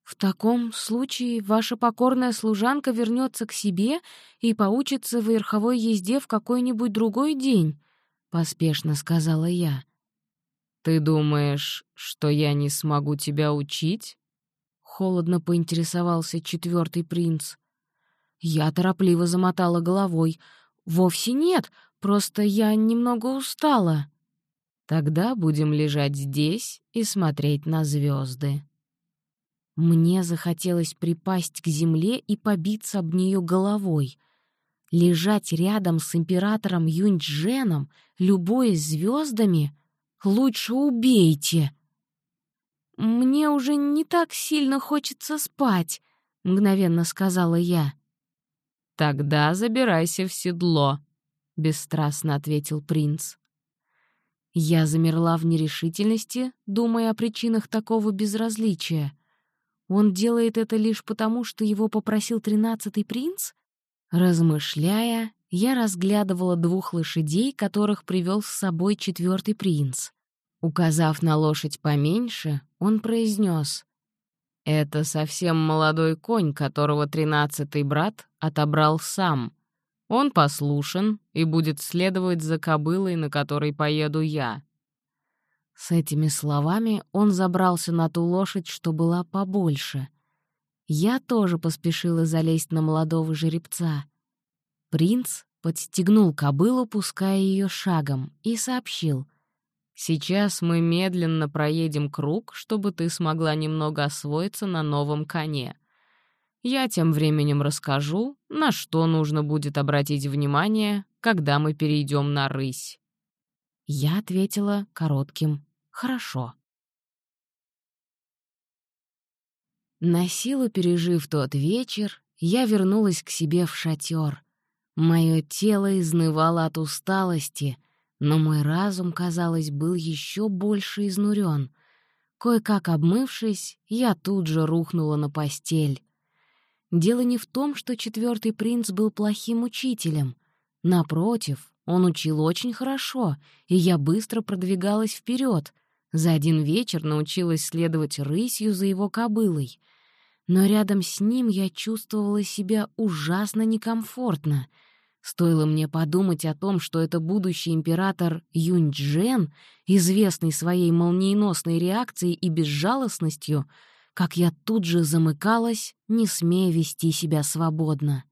«В таком случае ваша покорная служанка вернется к себе и поучится в верховой езде в какой-нибудь другой день», — поспешно сказала я. «Ты думаешь, что я не смогу тебя учить?» — холодно поинтересовался четвертый принц. Я торопливо замотала головой. «Вовсе нет, просто я немного устала». «Тогда будем лежать здесь и смотреть на звезды. Мне захотелось припасть к земле и побиться об нее головой. Лежать рядом с императором Юньчженом, любой звездами, лучше убейте. «Мне уже не так сильно хочется спать», — мгновенно сказала я. «Тогда забирайся в седло», — бесстрастно ответил принц. Я замерла в нерешительности, думая о причинах такого безразличия. Он делает это лишь потому, что его попросил тринадцатый принц? Размышляя, я разглядывала двух лошадей, которых привел с собой четвертый принц. Указав на лошадь поменьше, он произнес: «Это совсем молодой конь, которого тринадцатый брат отобрал сам. Он послушен и будет следовать за кобылой, на которой поеду я». С этими словами он забрался на ту лошадь, что была побольше. Я тоже поспешила залезть на молодого жеребца. Принц подстегнул кобылу, пуская ее шагом, и сообщил — Сейчас мы медленно проедем круг, чтобы ты смогла немного освоиться на новом коне. Я тем временем расскажу, на что нужно будет обратить внимание, когда мы перейдем на рысь». Я ответила коротким «хорошо». На силу пережив тот вечер, я вернулась к себе в шатер. Мое тело изнывало от усталости, но мой разум, казалось, был еще больше изнурен. Кое-как обмывшись, я тут же рухнула на постель. Дело не в том, что четвертый принц был плохим учителем. Напротив, он учил очень хорошо, и я быстро продвигалась вперед. За один вечер научилась следовать рысью за его кобылой. Но рядом с ним я чувствовала себя ужасно некомфортно — Стоило мне подумать о том, что это будущий император Юньчжен, известный своей молниеносной реакцией и безжалостностью, как я тут же замыкалась, не смея вести себя свободно.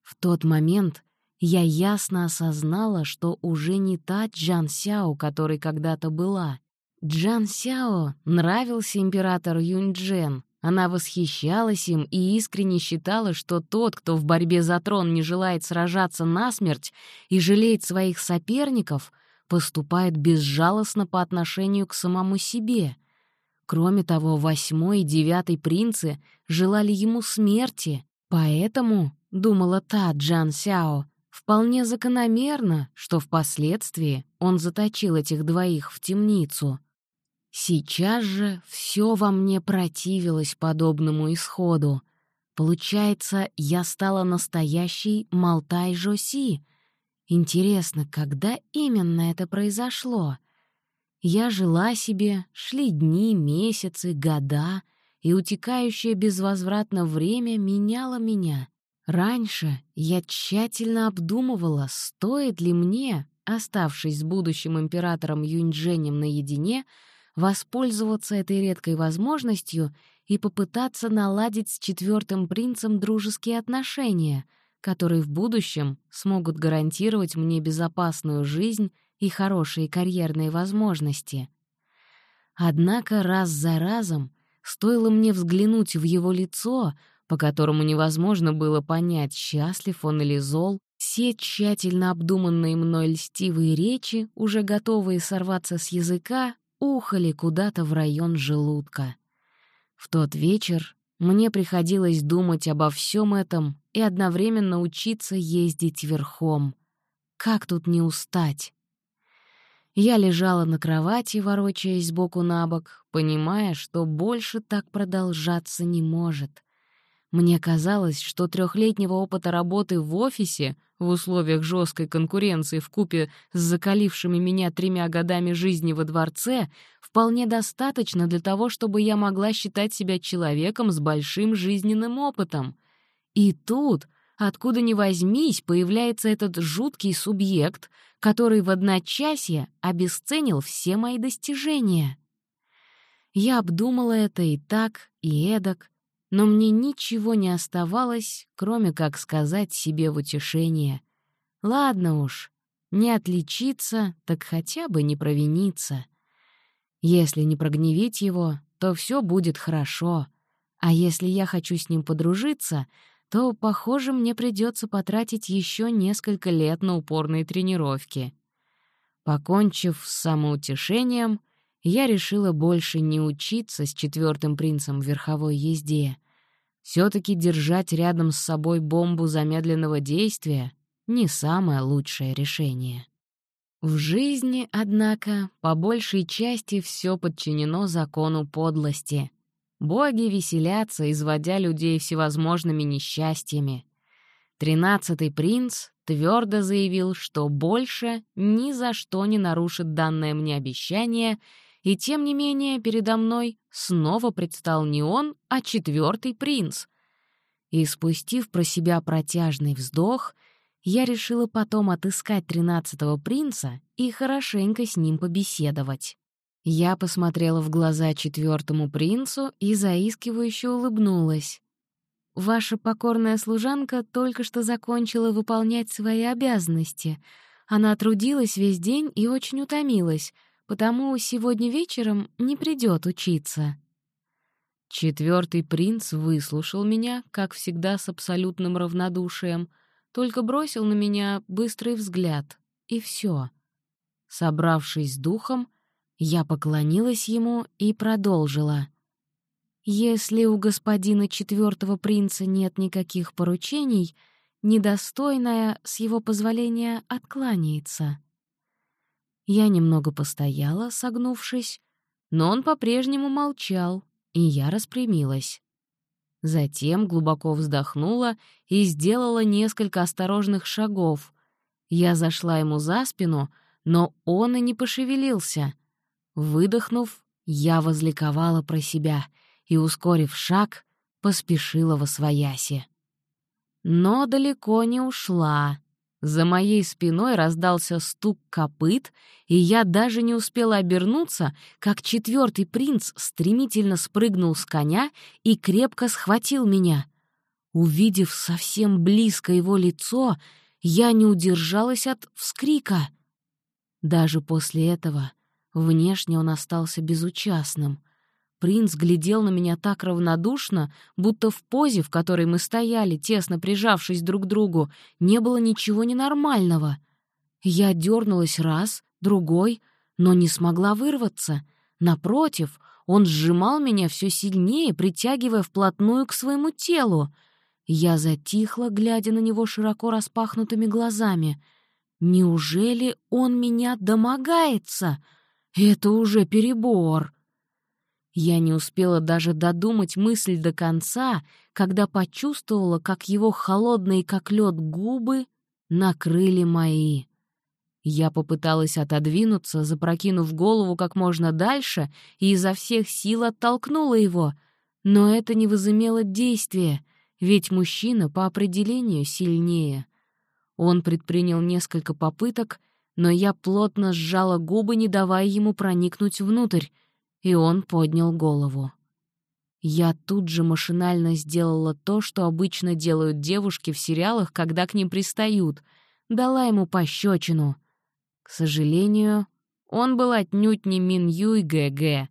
В тот момент я ясно осознала, что уже не та Джан Сяо, которой когда-то была. Джан Сяо нравился император Юньчжен, она восхищалась им и искренне считала, что тот, кто в борьбе за трон не желает сражаться насмерть и жалеет своих соперников, поступает безжалостно по отношению к самому себе. Кроме того, восьмой и девятый принцы желали ему смерти, поэтому, — думала та Джан Сяо, — вполне закономерно, что впоследствии он заточил этих двоих в темницу — Сейчас же все во мне противилось подобному исходу. Получается, я стала настоящей Малтай Жоси. Интересно, когда именно это произошло? Я жила себе, шли дни, месяцы, года, и утекающее безвозвратно время меняло меня. Раньше я тщательно обдумывала, стоит ли мне, оставшись с будущим императором Юньчжэнем наедине, воспользоваться этой редкой возможностью и попытаться наладить с четвертым принцем дружеские отношения, которые в будущем смогут гарантировать мне безопасную жизнь и хорошие карьерные возможности. Однако раз за разом, стоило мне взглянуть в его лицо, по которому невозможно было понять, счастлив он или зол, все тщательно обдуманные мной льстивые речи, уже готовые сорваться с языка, ухали куда-то в район желудка. В тот вечер мне приходилось думать обо всем этом и одновременно учиться ездить верхом. Как тут не устать? Я лежала на кровати, ворочаясь сбоку на бок, понимая, что больше так продолжаться не может. Мне казалось, что трехлетнего опыта работы в офисе в условиях жесткой конкуренции в купе с закалившими меня тремя годами жизни во дворце вполне достаточно для того, чтобы я могла считать себя человеком с большим жизненным опытом. И тут, откуда ни возьмись, появляется этот жуткий субъект, который в одночасье обесценил все мои достижения. Я обдумала это и так, и эдак, но мне ничего не оставалось, кроме как сказать себе в утешение. «Ладно уж, не отличиться, так хотя бы не провиниться. Если не прогневить его, то все будет хорошо, а если я хочу с ним подружиться, то, похоже, мне придется потратить еще несколько лет на упорные тренировки». Покончив с самоутешением, я решила больше не учиться с четвертым принцем в верховой езде. Все-таки держать рядом с собой бомбу замедленного действия — не самое лучшее решение. В жизни, однако, по большей части все подчинено закону подлости. Боги веселятся, изводя людей всевозможными несчастьями. Тринадцатый принц твердо заявил, что больше ни за что не нарушит данное мне обещание, и тем не менее передо мной снова предстал не он, а четвертый принц. И спустив про себя протяжный вздох, я решила потом отыскать тринадцатого принца и хорошенько с ним побеседовать. Я посмотрела в глаза четвертому принцу и заискивающе улыбнулась. «Ваша покорная служанка только что закончила выполнять свои обязанности. Она трудилась весь день и очень утомилась, потому сегодня вечером не придет учиться». Четвертый принц выслушал меня, как всегда, с абсолютным равнодушием — только бросил на меня быстрый взгляд, и все. Собравшись с духом, я поклонилась ему и продолжила. «Если у господина четвертого принца нет никаких поручений, недостойная, с его позволения, откланяется». Я немного постояла, согнувшись, но он по-прежнему молчал, и я распрямилась. Затем глубоко вздохнула и сделала несколько осторожных шагов. Я зашла ему за спину, но он и не пошевелился. Выдохнув, я возликовала про себя и, ускорив шаг, поспешила во свояси. Но далеко не ушла. За моей спиной раздался стук копыт, и я даже не успела обернуться, как четвертый принц стремительно спрыгнул с коня и крепко схватил меня. Увидев совсем близко его лицо, я не удержалась от вскрика. Даже после этого внешне он остался безучастным — Принц глядел на меня так равнодушно, будто в позе, в которой мы стояли, тесно прижавшись друг к другу, не было ничего ненормального. Я дернулась раз, другой, но не смогла вырваться. Напротив, он сжимал меня все сильнее, притягивая вплотную к своему телу. Я затихла, глядя на него широко распахнутыми глазами. «Неужели он меня домогается? Это уже перебор!» Я не успела даже додумать мысль до конца, когда почувствовала, как его холодные, как лед, губы накрыли мои. Я попыталась отодвинуться, запрокинув голову как можно дальше, и изо всех сил оттолкнула его. Но это не возымело действия, ведь мужчина по определению сильнее. Он предпринял несколько попыток, но я плотно сжала губы, не давая ему проникнуть внутрь, и он поднял голову. Я тут же машинально сделала то, что обычно делают девушки в сериалах, когда к ним пристают, дала ему пощечину. К сожалению, он был отнюдь не Мин Юй ГГ.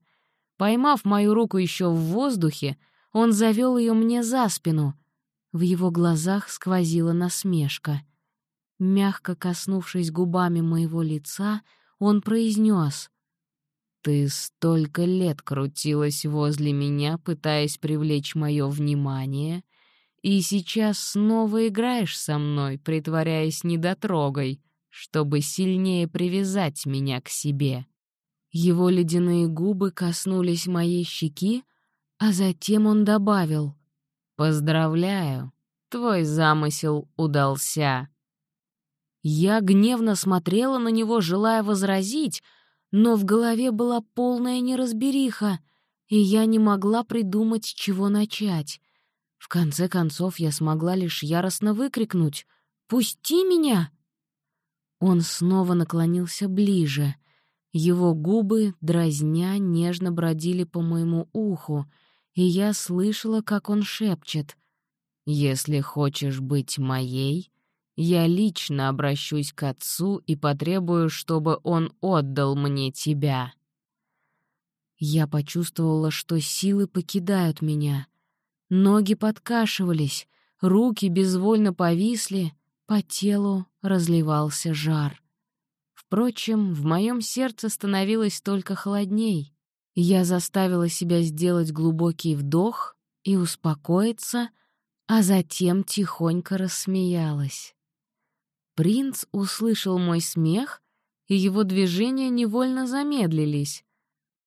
Поймав мою руку еще в воздухе, он завел ее мне за спину. В его глазах сквозила насмешка. Мягко коснувшись губами моего лица, он произнес: ты столько лет крутилась возле меня, пытаясь привлечь мое внимание, и сейчас снова играешь со мной, притворяясь недотрогой, чтобы сильнее привязать меня к себе. Его ледяные губы коснулись моей щеки, а затем он добавил «Поздравляю, твой замысел удался». Я гневно смотрела на него, желая возразить, но в голове была полная неразбериха, и я не могла придумать, с чего начать. В конце концов, я смогла лишь яростно выкрикнуть «Пусти меня!». Он снова наклонился ближе. Его губы, дразня, нежно бродили по моему уху, и я слышала, как он шепчет «Если хочешь быть моей, я лично обращусь к отцу и потребую, чтобы он отдал мне тебя». Я почувствовала, что силы покидают меня. Ноги подкашивались, руки безвольно повисли, по телу разливался жар. Впрочем, в моем сердце становилось только холодней. Я заставила себя сделать глубокий вдох и успокоиться, а затем тихонько рассмеялась. Принц услышал мой смех и его движения невольно замедлились.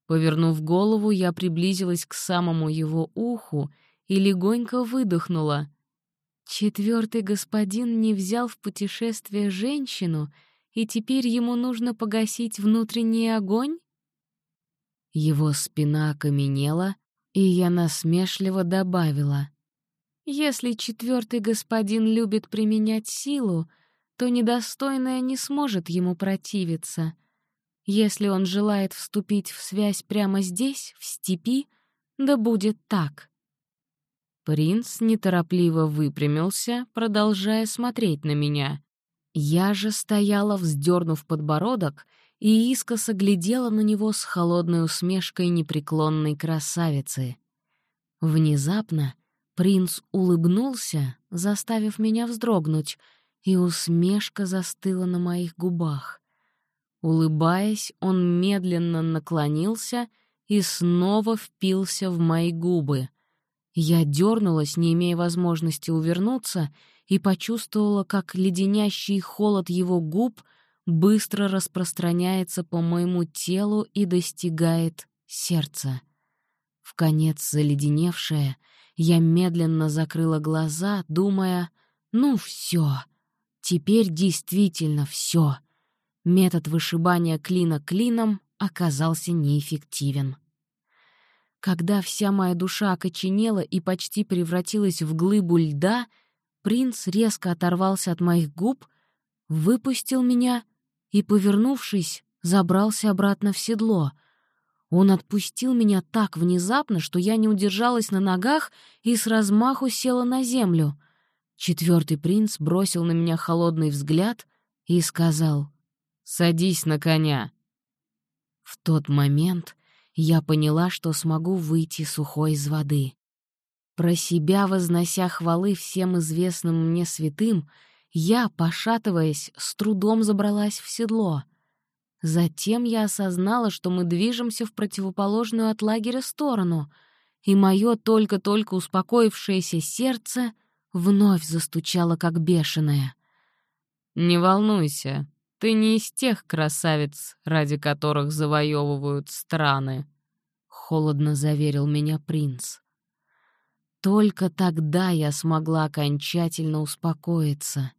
Повернув голову, я приблизилась к самому его уху и легонько выдохнула. Четвертый господин не взял в путешествие женщину, и теперь ему нужно погасить внутренний огонь? Его спина окаменела, и я насмешливо добавила. «Если четвертый господин любит применять силу, то недостойная не сможет ему противиться. Если он желает вступить в связь прямо здесь, в степи, да будет так». Принц неторопливо выпрямился, продолжая смотреть на меня. Я же стояла, вздернув подбородок, и искоса глядела на него с холодной усмешкой непреклонной красавицы. Внезапно принц улыбнулся, заставив меня вздрогнуть, и усмешка застыла на моих губах. Улыбаясь, он медленно наклонился и снова впился в мои губы. Я дернулась, не имея возможности увернуться, и почувствовала, как леденящий холод его губ — быстро распространяется по моему телу и достигает сердца. В конец заледеневшая, я медленно закрыла глаза, думая, ну все, теперь действительно все. Метод вышибания клина клином оказался неэффективен. Когда вся моя душа окоченела и почти превратилась в глыбу льда, принц резко оторвался от моих губ, выпустил меня и, повернувшись, забрался обратно в седло. Он отпустил меня так внезапно, что я не удержалась на ногах и с размаху села на землю. Четвертый принц бросил на меня холодный взгляд и сказал «Садись на коня». В тот момент я поняла, что смогу выйти сухой из воды. Про себя вознося хвалы всем известным мне святым, я, пошатываясь, с трудом забралась в седло. Затем я осознала, что мы движемся в противоположную от лагеря сторону, и мое только-только успокоившееся сердце вновь застучало, как бешеное. «Не волнуйся, ты не из тех красавиц, ради которых завоевывают страны», — холодно заверил меня принц. Только тогда я смогла окончательно успокоиться.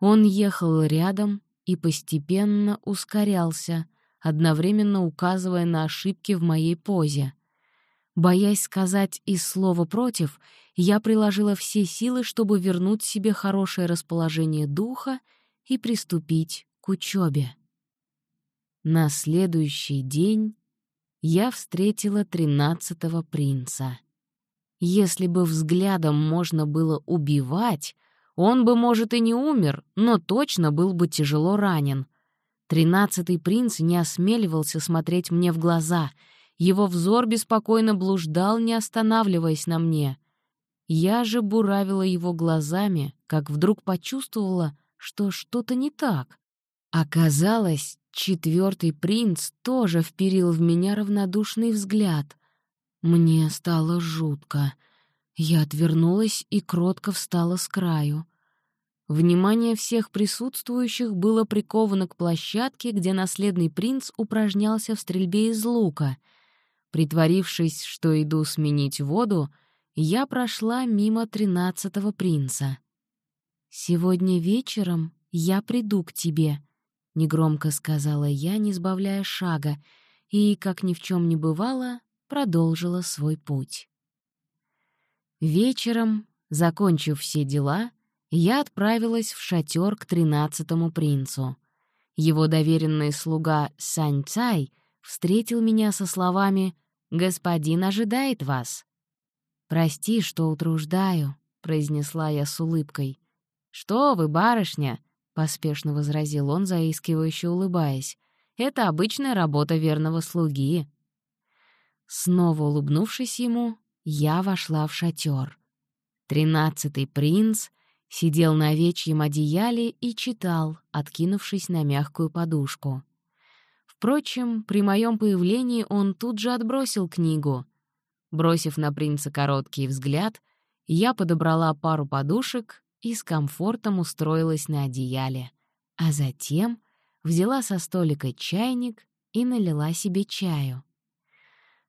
Он ехал рядом и постепенно ускорялся, одновременно указывая на ошибки в моей позе. Боясь сказать и слова «против», я приложила все силы, чтобы вернуть себе хорошее расположение духа и приступить к учебе. На следующий день я встретила тринадцатого принца. Если бы взглядом можно было убивать, он бы, может, и не умер, но точно был бы тяжело ранен. Тринадцатый принц не осмеливался смотреть мне в глаза. Его взор беспокойно блуждал, не останавливаясь на мне. Я же буравила его глазами, как вдруг почувствовала, что что-то не так. Оказалось, четвертый принц тоже вперил в меня равнодушный взгляд. Мне стало жутко — я отвернулась и кротко встала с краю. Внимание всех присутствующих было приковано к площадке, где наследный принц упражнялся в стрельбе из лука. Притворившись, что иду сменить воду, я прошла мимо тринадцатого принца. «Сегодня вечером я приду к тебе», — негромко сказала я, не сбавляя шага, и, как ни в чем не бывало, продолжила свой путь. Вечером, закончив все дела, я отправилась в шатер к тринадцатому принцу. Его доверенный слуга Сань Цай встретил меня со словами «Господин ожидает вас». «Прости, что утруждаю», — произнесла я с улыбкой. «Что вы, барышня?» — поспешно возразил он, заискивающе улыбаясь. «Это обычная работа верного слуги». Снова улыбнувшись ему, я вошла в шатер. Тринадцатый принц сидел на овечьем одеяле и читал, откинувшись на мягкую подушку. Впрочем, при моем появлении он тут же отбросил книгу. Бросив на принца короткий взгляд, я подобрала пару подушек и с комфортом устроилась на одеяле, а затем взяла со столика чайник и налила себе чаю.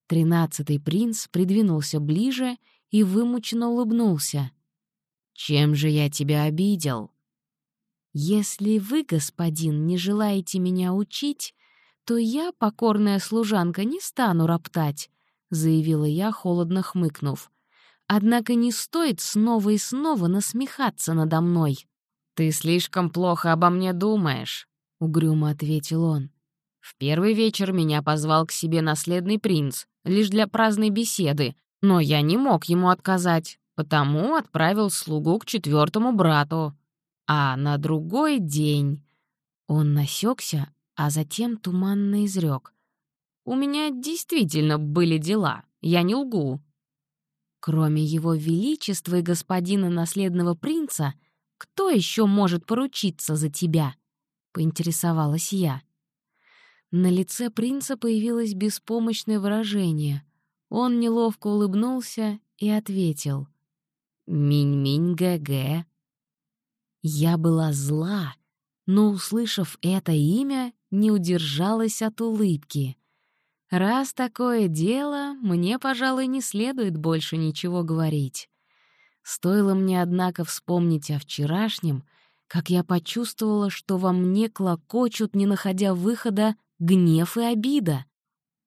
Тринадцатый принц придвинулся ближе и вымученно улыбнулся. «Чем же я тебя обидел?» «Если вы, господин, не желаете меня учить, то я, покорная служанка, не стану роптать», — заявила я, холодно хмыкнув. «Однако не стоит снова и снова насмехаться надо мной». «Ты слишком плохо обо мне думаешь», — угрюмо ответил он. «В первый вечер меня позвал к себе наследный принц, лишь для праздной беседы, но я не мог ему отказать, потому отправил слугу к четвертому брату. А на другой день...» Он насекся, а затем туманно изрек. «У меня действительно были дела, я не лгу». Кроме его величества и господина наследного принца, кто еще может поручиться за тебя? — поинтересовалась я. На лице принца появилось беспомощное выражение. Он неловко улыбнулся и ответил. «Минь-минь-гэ-гэ». Я была зла, но, услышав это имя, не удержалась от улыбки. Раз такое дело, мне, пожалуй, не следует больше ничего говорить. Стоило мне, однако, вспомнить о вчерашнем, как я почувствовала, что во мне клокочут, не находя выхода, гнев и обида.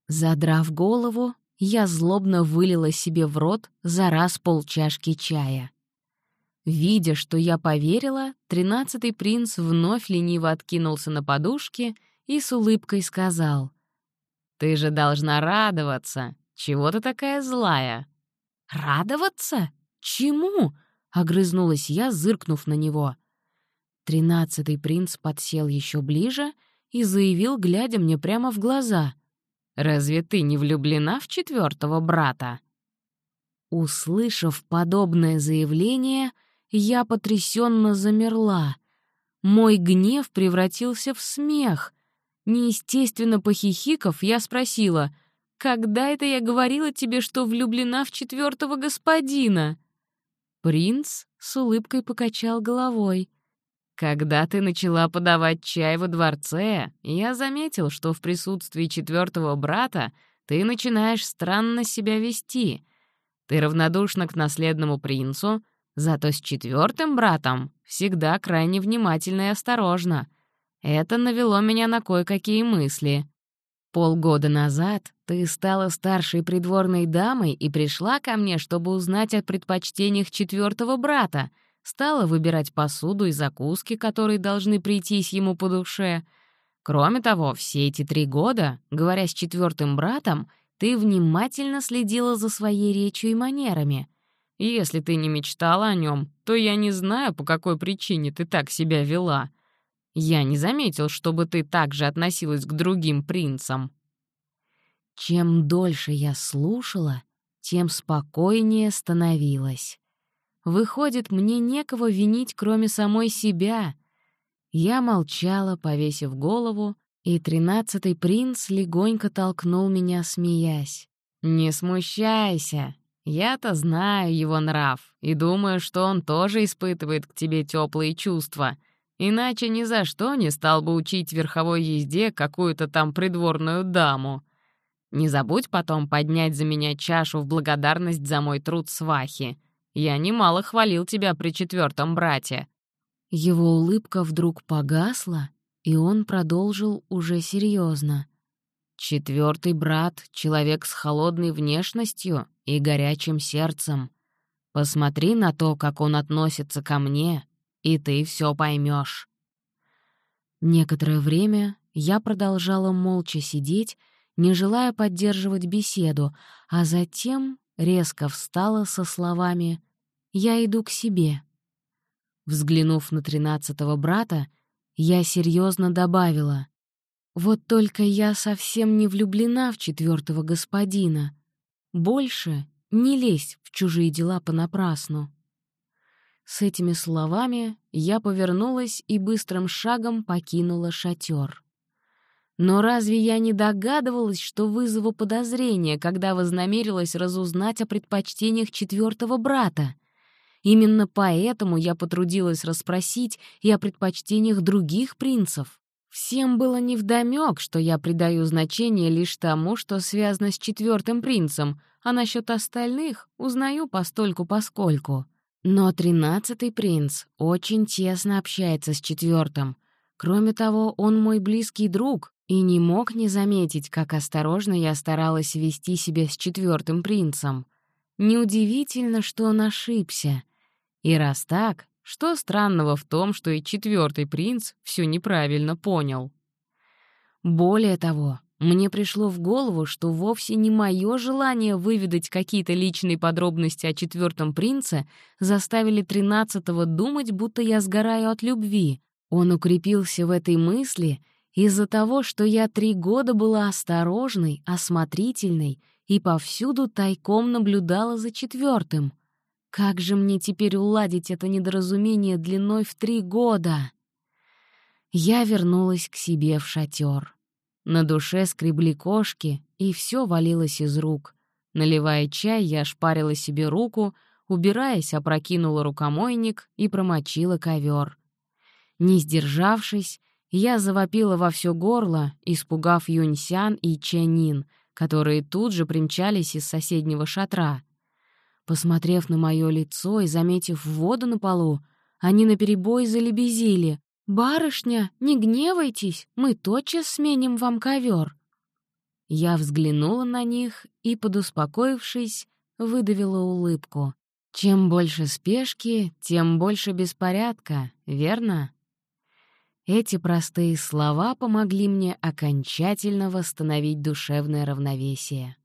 Задрав голову, я злобно вылила себе в рот за раз полчашки чая. Видя, что я поверила, тринадцатый принц вновь лениво откинулся на подушке и с улыбкой сказал. «Ты же должна радоваться. Чего ты такая злая?» «Радоваться? Чему?» — огрызнулась я, зыркнув на него. Тринадцатый принц подсел еще ближе и заявил, глядя мне прямо в глаза. «Разве ты не влюблена в четвертого брата?» Услышав подобное заявление, я потрясенно замерла. Мой гнев превратился в смех. Неестественно похихиков, я спросила, «Когда это я говорила тебе, что влюблена в четвертого господина?» Принц с улыбкой покачал головой. «Когда ты начала подавать чай во дворце, я заметил, что в присутствии четвертого брата ты начинаешь странно себя вести. Ты равнодушна к наследному принцу, Зато с четвертым братом всегда крайне внимательно и осторожно. Это навело меня на кое-какие мысли. Полгода назад ты стала старшей придворной дамой и пришла ко мне, чтобы узнать о предпочтениях четвертого брата, стала выбирать посуду и закуски, которые должны прийтись ему по душе. Кроме того, все эти три года, говоря с четвертым братом, ты внимательно следила за своей речью и манерами — если ты не мечтала о нем, то я не знаю, по какой причине ты так себя вела. Я не заметил, чтобы ты так же относилась к другим принцам». Чем дольше я слушала, тем спокойнее становилась. Выходит, мне некого винить, кроме самой себя. Я молчала, повесив голову, и тринадцатый принц легонько толкнул меня, смеясь. «Не смущайся, я-то знаю его нрав и думаю, что он тоже испытывает к тебе теплые чувства, иначе ни за что не стал бы учить верховой езде какую-то там придворную даму. Не забудь потом поднять за меня чашу в благодарность за мой труд свахи. Я немало хвалил тебя при четвертом брате». Его улыбка вдруг погасла, и он продолжил уже серьезно. Четвертый брат — человек с холодной внешностью и горячим сердцем. Посмотри на то, как он относится ко мне, и ты все поймешь. Некоторое время я продолжала молча сидеть, не желая поддерживать беседу, а затем резко встала со словами «Я иду к себе». Взглянув на тринадцатого брата, я серьезно добавила вот только я совсем не влюблена в четвертого господина. Больше не лезь в чужие дела понапрасну. С этими словами я повернулась и быстрым шагом покинула шатер. Но разве я не догадывалась, что вызову подозрения, когда вознамерилась разузнать о предпочтениях четвертого брата? Именно поэтому я потрудилась расспросить и о предпочтениях других принцев. Всем было невдомёк, что я придаю значение лишь тому, что связано с четвертым принцем, а насчет остальных узнаю постольку-поскольку. Но тринадцатый принц очень тесно общается с четвертым. Кроме того, он мой близкий друг и не мог не заметить, как осторожно я старалась вести себя с четвертым принцем. Неудивительно, что он ошибся. И раз так, что странного в том, что и четвертый принц все неправильно понял? Более того, мне пришло в голову, что вовсе не мое желание выведать какие-то личные подробности о четвертом принце заставили тринадцатого думать, будто я сгораю от любви. Он укрепился в этой мысли из-за того, что я три года была осторожной, осмотрительной и повсюду тайком наблюдала за четвертым. Как же мне теперь уладить это недоразумение длиной в три года? Я вернулась к себе в шатер. На душе скребли кошки, и все валилось из рук. Наливая чай, я шпарила себе руку, убираясь, опрокинула рукомойник и промочила ковер. Не сдержавшись, я завопила во все горло, испугав Юньсян и Чанин, которые тут же примчались из соседнего шатра — Посмотрев на мое лицо и заметив воду на полу, они наперебой залебезили. «Барышня, не гневайтесь, мы тотчас сменим вам ковер. Я взглянула на них и, подуспокоившись, выдавила улыбку. Чем больше спешки, тем больше беспорядка, верно? Эти простые слова помогли мне окончательно восстановить душевное равновесие.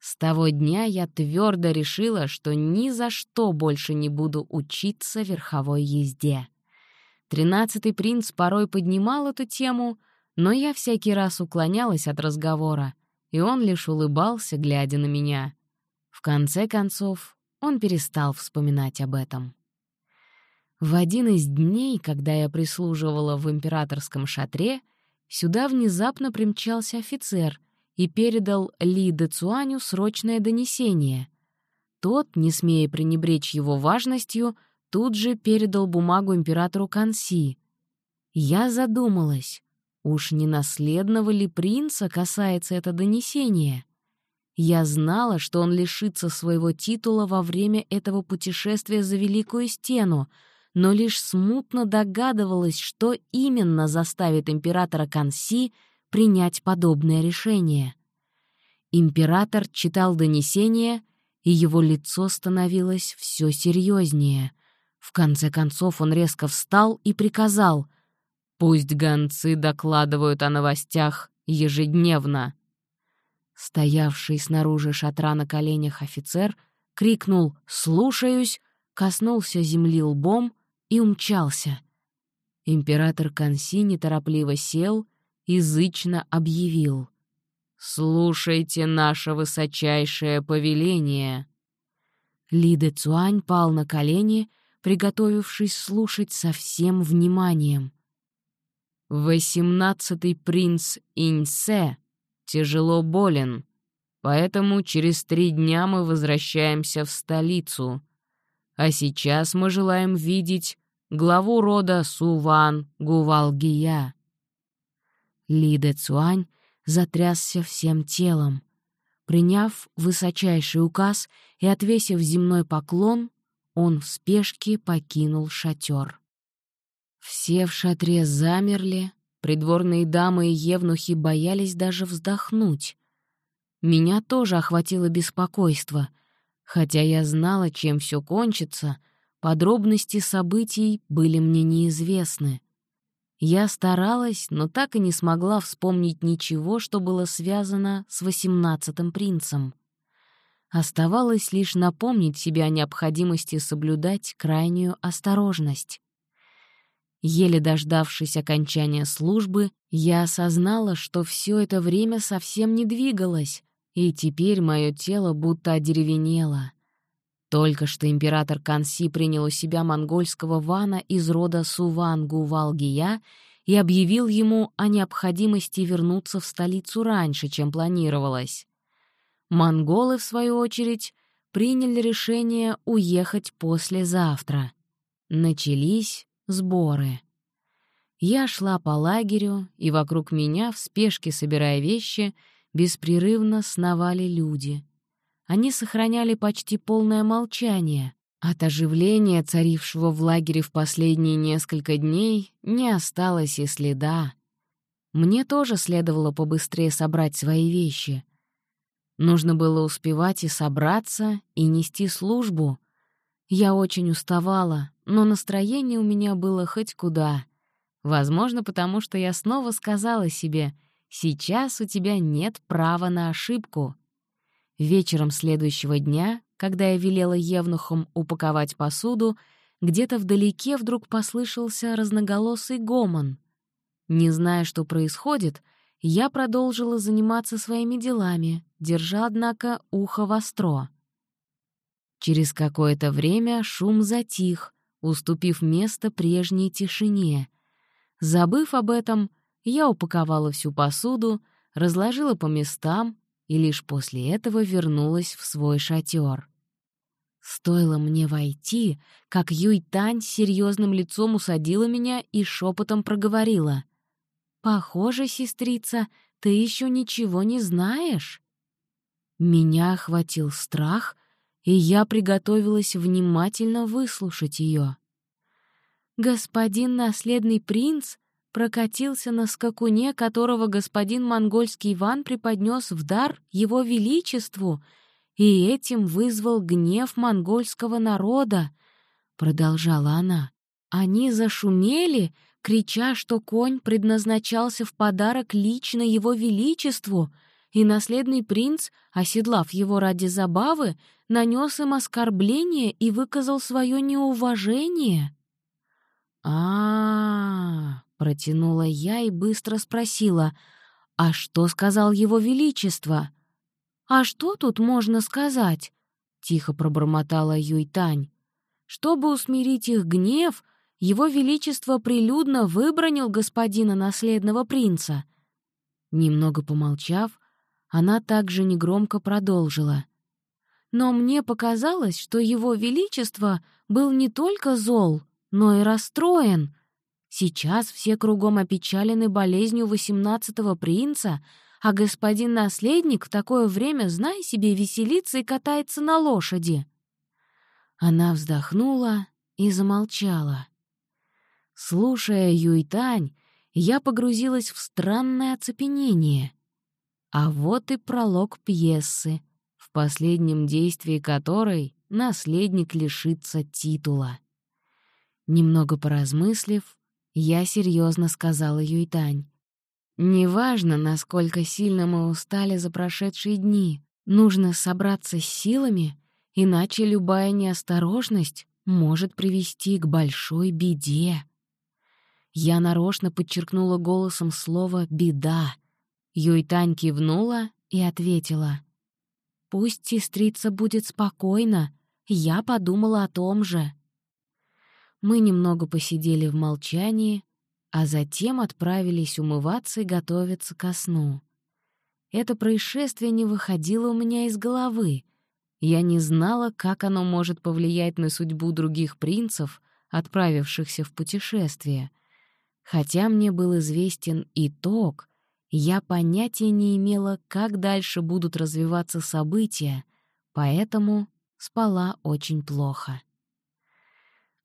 С того дня я твердо решила, что ни за что больше не буду учиться верховой езде. Тринадцатый принц порой поднимал эту тему, но я всякий раз уклонялась от разговора, и он лишь улыбался, глядя на меня. В конце концов, он перестал вспоминать об этом. В один из дней, когда я прислуживала в императорском шатре, сюда внезапно примчался офицер — и передал Ли Децуаню срочное донесение. Тот, не смея пренебречь его важностью, тут же передал бумагу императору Канси. Я задумалась, уж не наследного ли принца касается это донесение? Я знала, что он лишится своего титула во время этого путешествия за Великую Стену, но лишь смутно догадывалась, что именно заставит императора Канси — принять подобное решение. Император читал донесение, и его лицо становилось все серьезнее. В конце концов он резко встал и приказал «Пусть гонцы докладывают о новостях ежедневно». Стоявший снаружи шатра на коленях офицер крикнул «Слушаюсь!», коснулся земли лбом и умчался. Император Канси неторопливо сел язычно объявил «Слушайте наше высочайшее повеление». Ли Де Цуань пал на колени, приготовившись слушать со всем вниманием. «Восемнадцатый принц Иньсе тяжело болен, поэтому через три дня мы возвращаемся в столицу. А сейчас мы желаем видеть главу рода Суван Гувалгия. Ли Де Цуань затрясся всем телом. Приняв высочайший указ и отвесив земной поклон, он в спешке покинул шатер. Все в шатре замерли, придворные дамы и евнухи боялись даже вздохнуть. Меня тоже охватило беспокойство, хотя я знала, чем все кончится, подробности событий были мне неизвестны. Я старалась, но так и не смогла вспомнить ничего, что было связано с восемнадцатым принцем. Оставалось лишь напомнить себе о необходимости соблюдать крайнюю осторожность. Еле дождавшись окончания службы, я осознала, что все это время совсем не двигалось, и теперь мое тело будто одеревенело. Только что император Канси принял у себя монгольского вана из рода Суван-Гувалгия и объявил ему о необходимости вернуться в столицу раньше, чем планировалось. Монголы, в свою очередь, приняли решение уехать послезавтра. Начались сборы. Я шла по лагерю, и вокруг меня, в спешке собирая вещи, беспрерывно сновали люди. Они сохраняли почти полное молчание. От оживления, царившего в лагере в последние несколько дней, не осталось и следа. Мне тоже следовало побыстрее собрать свои вещи. Нужно было успевать и собраться, и нести службу. Я очень уставала, но настроение у меня было хоть куда. Возможно, потому что я снова сказала себе «Сейчас у тебя нет права на ошибку». Вечером следующего дня, когда я велела евнухам упаковать посуду, где-то вдалеке вдруг послышался разноголосый гомон. Не зная, что происходит, я продолжила заниматься своими делами, держа, однако, ухо востро. Через какое-то время шум затих, уступив место прежней тишине. Забыв об этом, я упаковала всю посуду, разложила по местам и лишь после этого вернулась в свой шатер. Стоило мне войти, как Юй Тань серьезным лицом усадила меня и шепотом проговорила. «Похоже, сестрица, ты еще ничего не знаешь». Меня охватил страх, и я приготовилась внимательно выслушать ее. Господин наследный принц прокатился на скакуне, которого господин монгольский Иван преподнес в дар его величеству, и этим вызвал гнев монгольского народа, — продолжала она. Они зашумели, крича, что конь предназначался в подарок лично его величеству, и наследный принц, оседлав его ради забавы, нанес им оскорбление и выказал свое неуважение. а, -а, -а протянула я и быстро спросила, «А что сказал его величество?» «А что тут можно сказать?» — тихо пробормотала Юйтань. «Чтобы усмирить их гнев, его Величество прилюдно выбронил господина наследного принца». Немного помолчав, она также негромко продолжила. «Но мне показалось, что его Величество был не только зол, но и расстроен. Сейчас все кругом опечалены болезнью восемнадцатого принца, а господин наследник в такое время, знай себе, веселится и катается на лошади». Она вздохнула и замолчала. Слушая Юйтань, я погрузилась в странное оцепенение. А вот и пролог пьесы, в последнем действии которой наследник лишится титула. Немного поразмыслив, я серьезно сказала Юйтань. «Неважно, насколько сильно мы устали за прошедшие дни, нужно собраться с силами, иначе любая неосторожность может привести к большой беде». Я нарочно подчеркнула голосом слово «беда». Юйтань кивнула и ответила. «Пусть сестрица будет спокойна, я подумала о том же». Мы немного посидели в молчании, а затем отправились умываться и готовиться ко сну. Это происшествие не выходило у меня из головы. Я не знала, как оно может повлиять на судьбу других принцев, отправившихся в путешествие — Хотя мне был известен итог, я понятия не имела, как дальше будут развиваться события, поэтому спала очень плохо.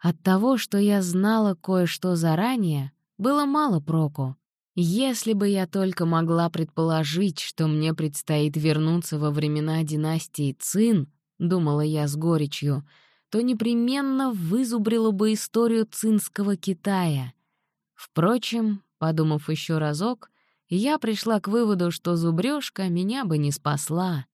От того, что я знала кое-что заранее, было мало проку. Если бы я только могла предположить, что мне предстоит вернуться во времена династии Цин, думала я с горечью, то непременно вызубрила бы историю цинского Китая — Впрочем, подумав еще разок, я пришла к выводу, что зубрёжка меня бы не спасла.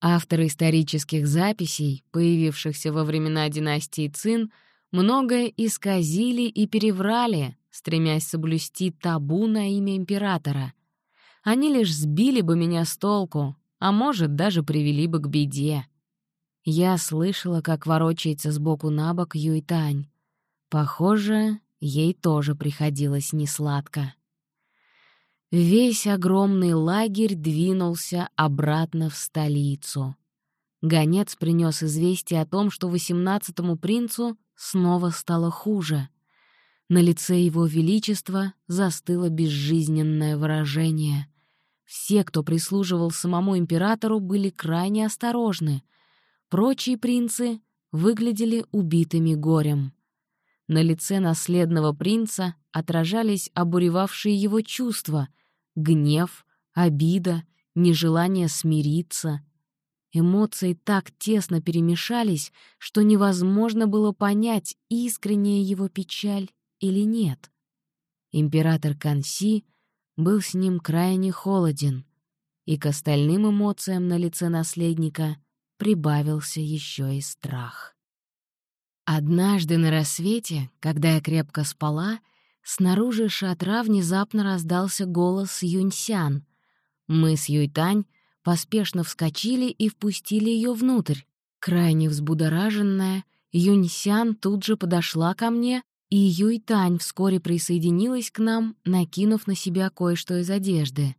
Авторы исторических записей, появившихся во времена династии Цин, многое исказили и переврали, стремясь соблюсти табу на имя императора. Они лишь сбили бы меня с толку, а может, даже привели бы к беде. Я слышала, как ворочается сбоку на бок Юйтань. Похоже, ей тоже приходилось несладко. Весь огромный лагерь двинулся обратно в столицу. Гонец принес известие о том, что восемнадцатому принцу снова стало хуже. На лице его величества застыло безжизненное выражение. Все, кто прислуживал самому императору, были крайне осторожны. Прочие принцы выглядели убитыми горем. На лице наследного принца отражались обуревавшие его чувства — гнев, обида, нежелание смириться. Эмоции так тесно перемешались, что невозможно было понять, искренняя его печаль или нет. Император Канси был с ним крайне холоден, и к остальным эмоциям на лице наследника прибавился еще и страх. Однажды на рассвете, когда я крепко спала, снаружи шатра внезапно раздался голос Юньсян. Мы с Юйтань поспешно вскочили и впустили ее внутрь. Крайне взбудораженная, Юньсян тут же подошла ко мне, и Юйтань вскоре присоединилась к нам, накинув на себя кое-что из одежды.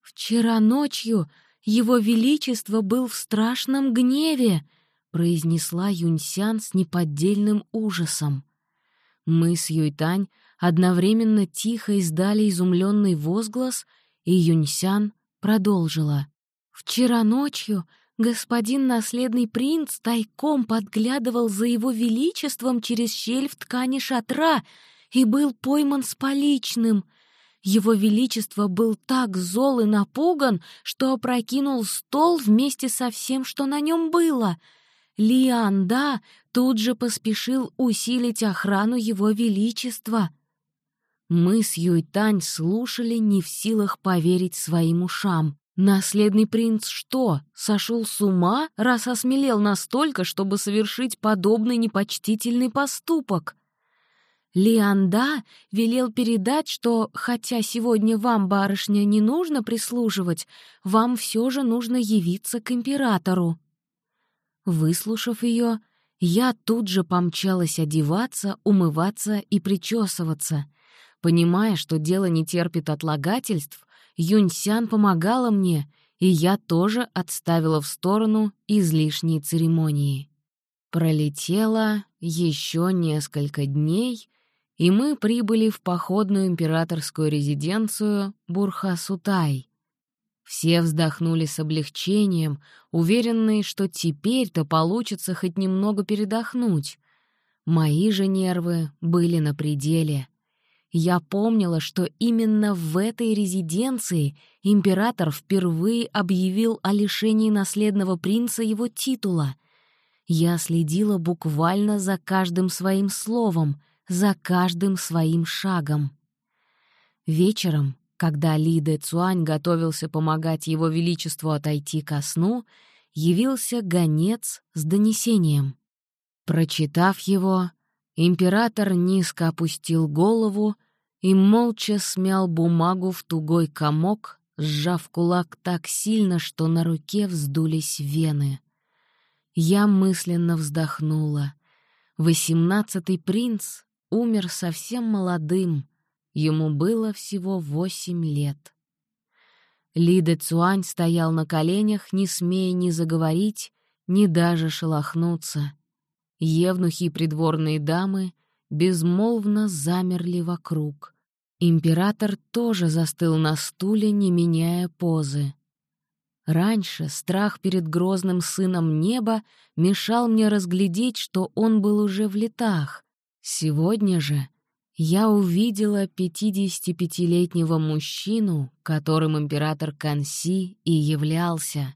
«Вчера ночью его Величество был в страшном гневе», произнесла Юньсян с неподдельным ужасом. Мы с Юйтань одновременно тихо издали изумленный возглас, и Юньсян продолжила. «Вчера ночью господин наследный принц тайком подглядывал за его величеством через щель в ткани шатра и был пойман с поличным. Его величество был так зол и напуган, что опрокинул стол вместе со всем, что на нем было — Лианда тут же поспешил усилить охрану его величества. Мы с Юйтань слушали, не в силах поверить своим ушам. Наследный принц что, сошел с ума, раз осмелел настолько, чтобы совершить подобный непочтительный поступок? Лианда велел передать, что, хотя сегодня вам, барышня, не нужно прислуживать, вам все же нужно явиться к императору. Выслушав ее, я тут же помчалась одеваться, умываться и причесываться. Понимая, что дело не терпит отлагательств, Юньсян помогала мне, и я тоже отставила в сторону излишние церемонии. Пролетело еще несколько дней, и мы прибыли в походную императорскую резиденцию Бурхасутай, все вздохнули с облегчением, уверенные, что теперь-то получится хоть немного передохнуть. Мои же нервы были на пределе. Я помнила, что именно в этой резиденции император впервые объявил о лишении наследного принца его титула. Я следила буквально за каждым своим словом, за каждым своим шагом. Вечером когда Ли Дэ Цуань готовился помогать его величеству отойти ко сну, явился гонец с донесением. Прочитав его, император низко опустил голову и молча смял бумагу в тугой комок, сжав кулак так сильно, что на руке вздулись вены. Я мысленно вздохнула. Восемнадцатый принц умер совсем молодым, Ему было всего восемь лет. Ли Де Цуань стоял на коленях, не смея ни заговорить, ни даже шелохнуться. Евнухи и придворные дамы безмолвно замерли вокруг. Император тоже застыл на стуле, не меняя позы. Раньше страх перед грозным сыном неба мешал мне разглядеть, что он был уже в летах. Сегодня же я увидела 55-летнего мужчину, которым император Канси и являлся.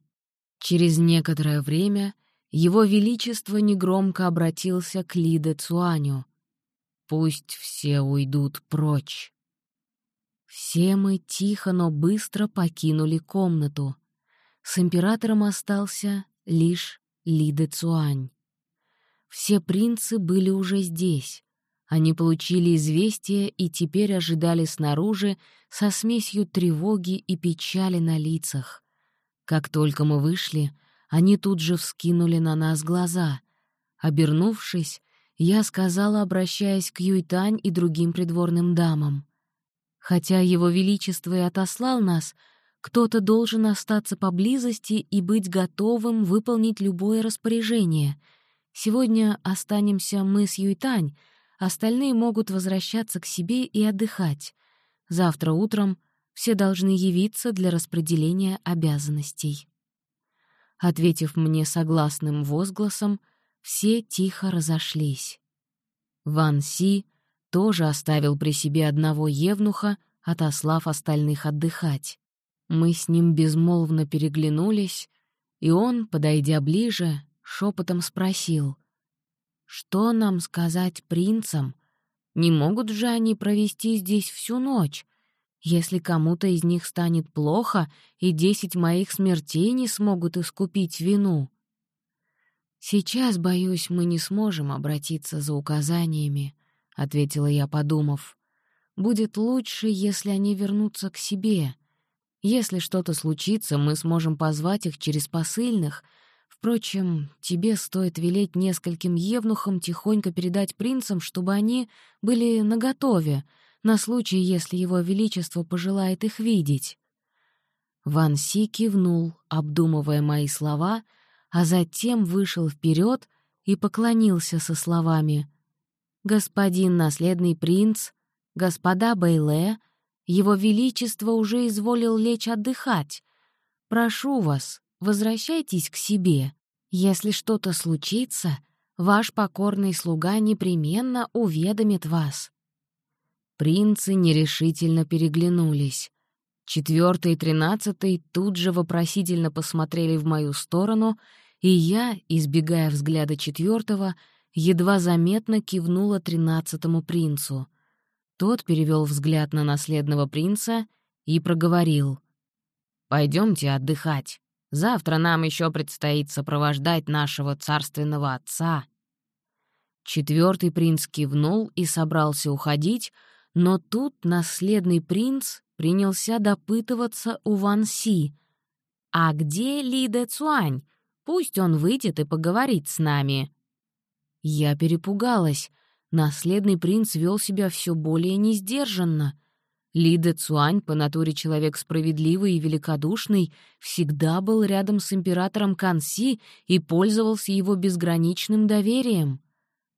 Через некоторое время его Величество негромко обратился к Лиде Цуаню. «Пусть все уйдут прочь». Все мы тихо, но быстро покинули комнату. С императором остался лишь Лиде Цуань. Все принцы были уже здесь. Они получили известие и теперь ожидали снаружи со смесью тревоги и печали на лицах. Как только мы вышли, они тут же вскинули на нас глаза. Обернувшись, я сказала, обращаясь к Юйтань и другим придворным дамам. Хотя Его Величество и отослал нас, кто-то должен остаться поблизости и быть готовым выполнить любое распоряжение. Сегодня останемся мы с Юйтань — остальные могут возвращаться к себе и отдыхать. Завтра утром все должны явиться для распределения обязанностей. Ответив мне согласным возгласом, все тихо разошлись. Ван Си тоже оставил при себе одного евнуха, отослав остальных отдыхать. Мы с ним безмолвно переглянулись, и он, подойдя ближе, шепотом спросил, «Что нам сказать принцам? Не могут же они провести здесь всю ночь? Если кому-то из них станет плохо, и десять моих смертей не смогут искупить вину. «Сейчас, боюсь, мы не сможем обратиться за указаниями», — ответила я, подумав. «Будет лучше, если они вернутся к себе. Если что-то случится, мы сможем позвать их через посыльных. Впрочем, тебе стоит велеть нескольким евнухам тихонько передать принцам, чтобы они были наготове, на случай, если его величество пожелает их видеть». Ван Си кивнул, обдумывая мои слова, а затем вышел вперед и поклонился со словами «Господин наследный принц, господа Бейле, его величество уже изволил лечь отдыхать. Прошу вас, возвращайтесь к себе. Если что-то случится, ваш покорный слуга непременно уведомит вас». Принцы нерешительно переглянулись. Четвертый и тринадцатый тут же вопросительно посмотрели в мою сторону, и я, избегая взгляда четвертого, едва заметно кивнула тринадцатому принцу. Тот перевел взгляд на наследного принца и проговорил. «Пойдемте отдыхать. Завтра нам еще предстоит сопровождать нашего царственного отца». Четвертый принц кивнул и собрался уходить, но тут наследный принц принялся допытываться у Ван Си. «А где Ли Дэ Цуань? Пусть он выйдет и поговорит с нами». Я перепугалась. Наследный принц вел себя все более несдержанно. Ли Дэ Цуань, по натуре человек справедливый и великодушный, всегда был рядом с императором Канси и пользовался его безграничным доверием.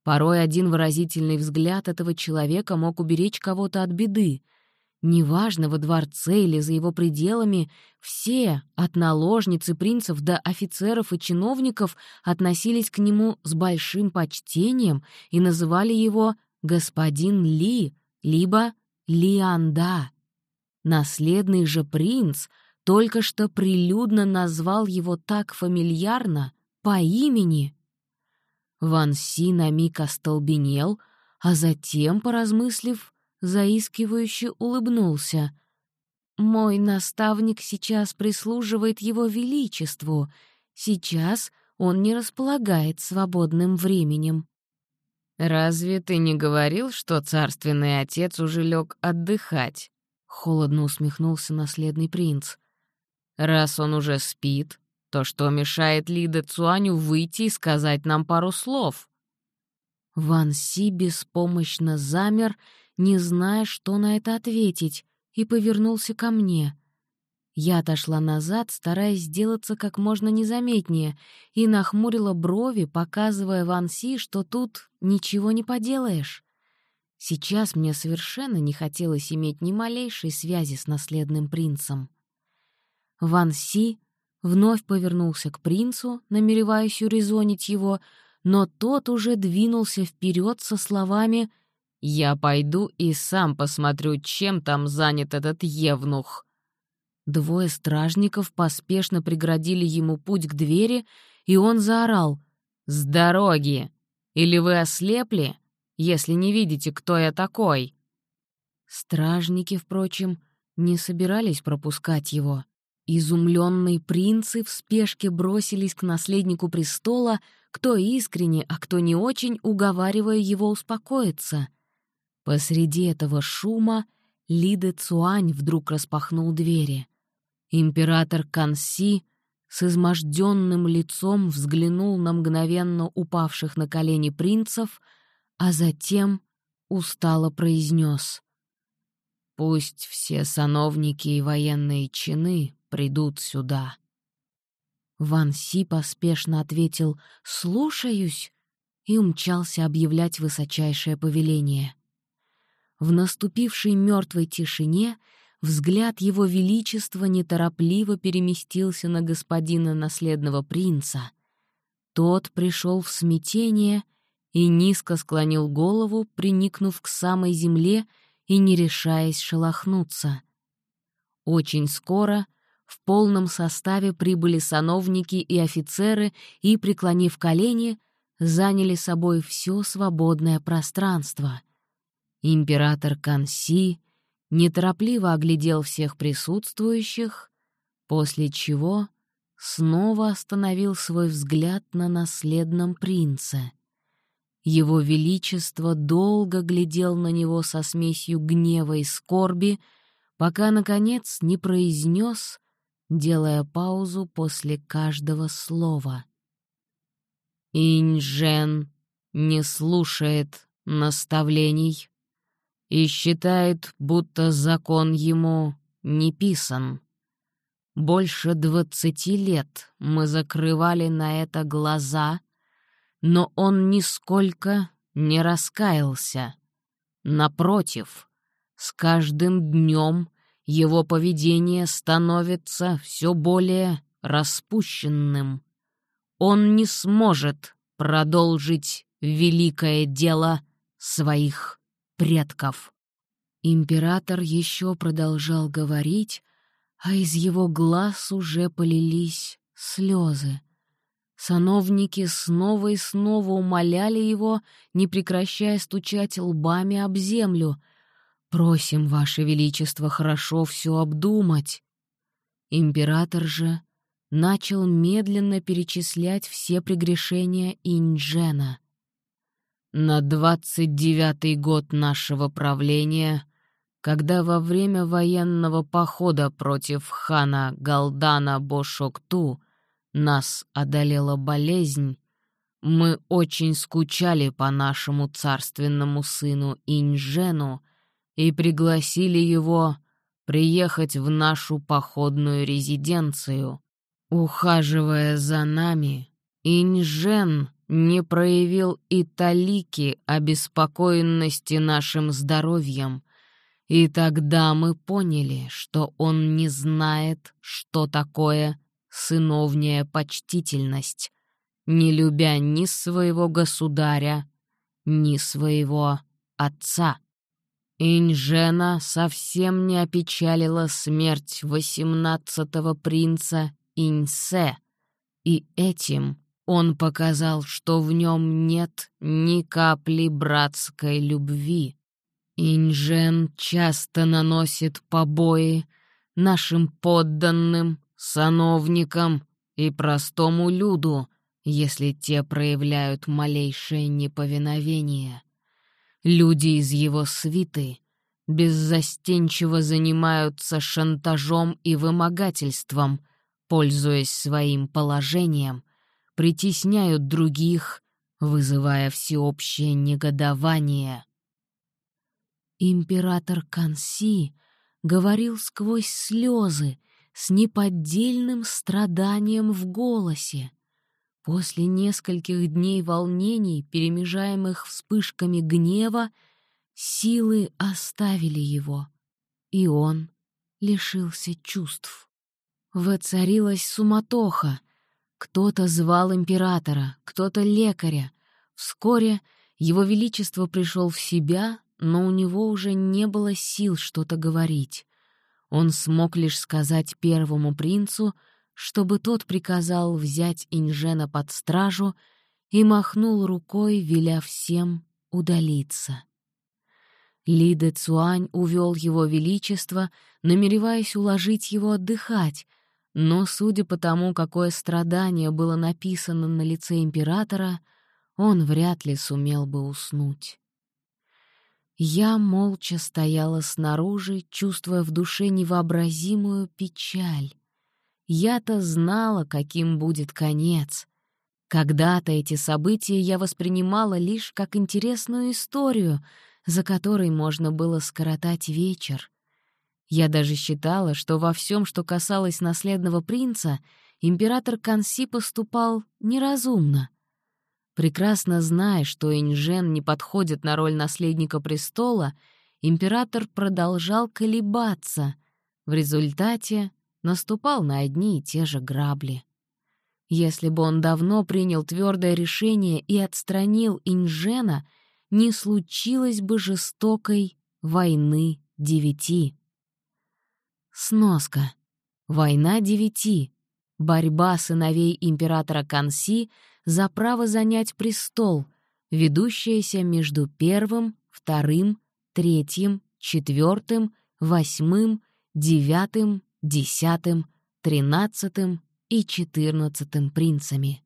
Порой один выразительный взгляд этого человека мог уберечь кого-то от беды. Неважно, во дворце или за его пределами, все, от наложниц и принцев до офицеров и чиновников, относились к нему с большим почтением и называли его «господин Ли», либо «Лианда». Наследный же принц только что прилюдно назвал его так фамильярно, по имени — Ван Си на миг остолбенел, а затем, поразмыслив, заискивающе улыбнулся. «Мой наставник сейчас прислуживает его величеству. Сейчас он не располагает свободным временем». «Разве ты не говорил, что царственный отец уже лег отдыхать?» — холодно усмехнулся наследный принц. «Раз он уже спит, то, что мешает Лиде Цуаню выйти и сказать нам пару слов. Ван Си беспомощно замер, не зная, что на это ответить, и повернулся ко мне. Я отошла назад, стараясь сделаться как можно незаметнее, и нахмурила брови, показывая Ван Си, что тут ничего не поделаешь. Сейчас мне совершенно не хотелось иметь ни малейшей связи с наследным принцем. Ван Си вновь повернулся к принцу, намереваясь урезонить его, но тот уже двинулся вперед со словами «Я пойду и сам посмотрю, чем там занят этот евнух». Двое стражников поспешно преградили ему путь к двери, и он заорал «С дороги! Или вы ослепли, если не видите, кто я такой?» Стражники, впрочем, не собирались пропускать его. Изумленные принцы в спешке бросились к наследнику престола, кто искренне, а кто не очень, уговаривая его успокоиться. Посреди этого шума Лиде Цуань вдруг распахнул двери. Император Канси с изможденным лицом взглянул на мгновенно упавших на колени принцев, а затем устало произнес — Пусть все сановники и военные чины придут сюда». Ван Си поспешно ответил «Слушаюсь». и умчался объявлять высочайшее повеление. В наступившей мертвой тишине взгляд его величества неторопливо переместился на господина наследного принца. Тот пришел в смятение и низко склонил голову, приникнув к самой земле и не решаясь шелохнуться. Очень скоро в полном составе прибыли сановники и офицеры и, преклонив колени, заняли собой все свободное пространство. Император Канси неторопливо оглядел всех присутствующих, после чего снова остановил свой взгляд на наследном принце. Его Величество долго глядел на него со смесью гнева и скорби, пока, наконец, не произнес, делая паузу после каждого слова. Инжен не слушает наставлений и считает, будто закон ему не писан. Больше двадцати лет мы закрывали на это глаза, но он нисколько не раскаялся. Напротив, с каждым днем его поведение становится все более распущенным он не сможет продолжить великое дело своих предков. Император еще продолжал говорить, а из его глаз уже полились слезы. Сановники снова и снова умоляли его, не прекращая стучать лбами об землю. «Просим, Ваше Величество, хорошо все обдумать». Император же начал медленно перечислять все прегрешения Инджена. На двадцать девятый год нашего правления, когда во время военного похода против хана Галдана Бошокту нас одолела болезнь, мы очень скучали по нашему царственному сыну Инжену и пригласили его приехать в нашу походную резиденцию, Ухаживая за нами, Инжен не проявил и талики обеспокоенности нашим здоровьем, и тогда мы поняли, что он не знает, что такое сыновняя почтительность, не любя ни своего государя, ни своего отца. Инжена совсем не опечалила смерть восемнадцатого принца Иньсе, и этим он показал, что в нем нет ни капли братской любви. Инжен часто наносит побои нашим подданным, сановникам и простому люду, если те проявляют малейшее неповиновение. Люди из его свиты беззастенчиво занимаются шантажом и вымогательством — пользуясь своим положением, притесняют других, вызывая всеобщее негодование. Император Канси говорил сквозь слезы, с неподдельным страданием в голосе. После нескольких дней волнений, перемежаемых вспышками гнева, силы оставили его, и он лишился чувств. Воцарилась суматоха. Кто-то звал императора, кто-то лекаря. Вскоре его величество пришел в себя, но у него уже не было сил что-то говорить. Он смог лишь сказать первому принцу, чтобы тот приказал взять Инжена под стражу и махнул рукой, веля всем удалиться. Ли Де Цуань увел его величество, намереваясь уложить его отдыхать, но, судя по тому, какое страдание было написано на лице императора, он вряд ли сумел бы уснуть. Я молча стояла снаружи, чувствуя в душе невообразимую печаль. Я-то знала, каким будет конец. Когда-то эти события я воспринимала лишь как интересную историю, за которой можно было скоротать вечер. Я даже считала, что во всем, что касалось наследного принца, император Канси поступал неразумно. Прекрасно зная, что Инжен не подходит на роль наследника престола, император продолжал колебаться. В результате наступал на одни и те же грабли. Если бы он давно принял твердое решение и отстранил Инжена, не случилось бы жестокой войны девяти. Сноска. Война девяти. Борьба сыновей императора Канси за право занять престол, ведущаяся между первым, вторым, третьим, четвертым, восьмым, девятым, десятым, тринадцатым и четырнадцатым принцами.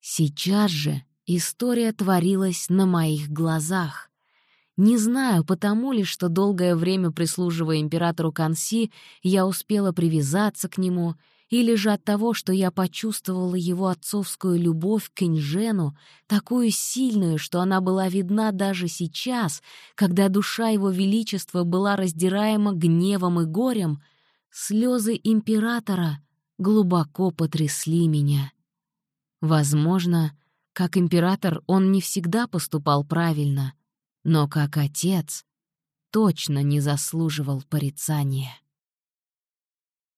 Сейчас же история творилась на моих глазах. Не знаю, потому ли, что долгое время прислуживая императору Канси, я успела привязаться к нему, или же от того, что я почувствовала его отцовскую любовь к Инжену, такую сильную, что она была видна даже сейчас, когда душа его величества была раздираема гневом и горем, слезы императора глубоко потрясли меня. Возможно, как император он не всегда поступал правильно — но как отец точно не заслуживал порицания.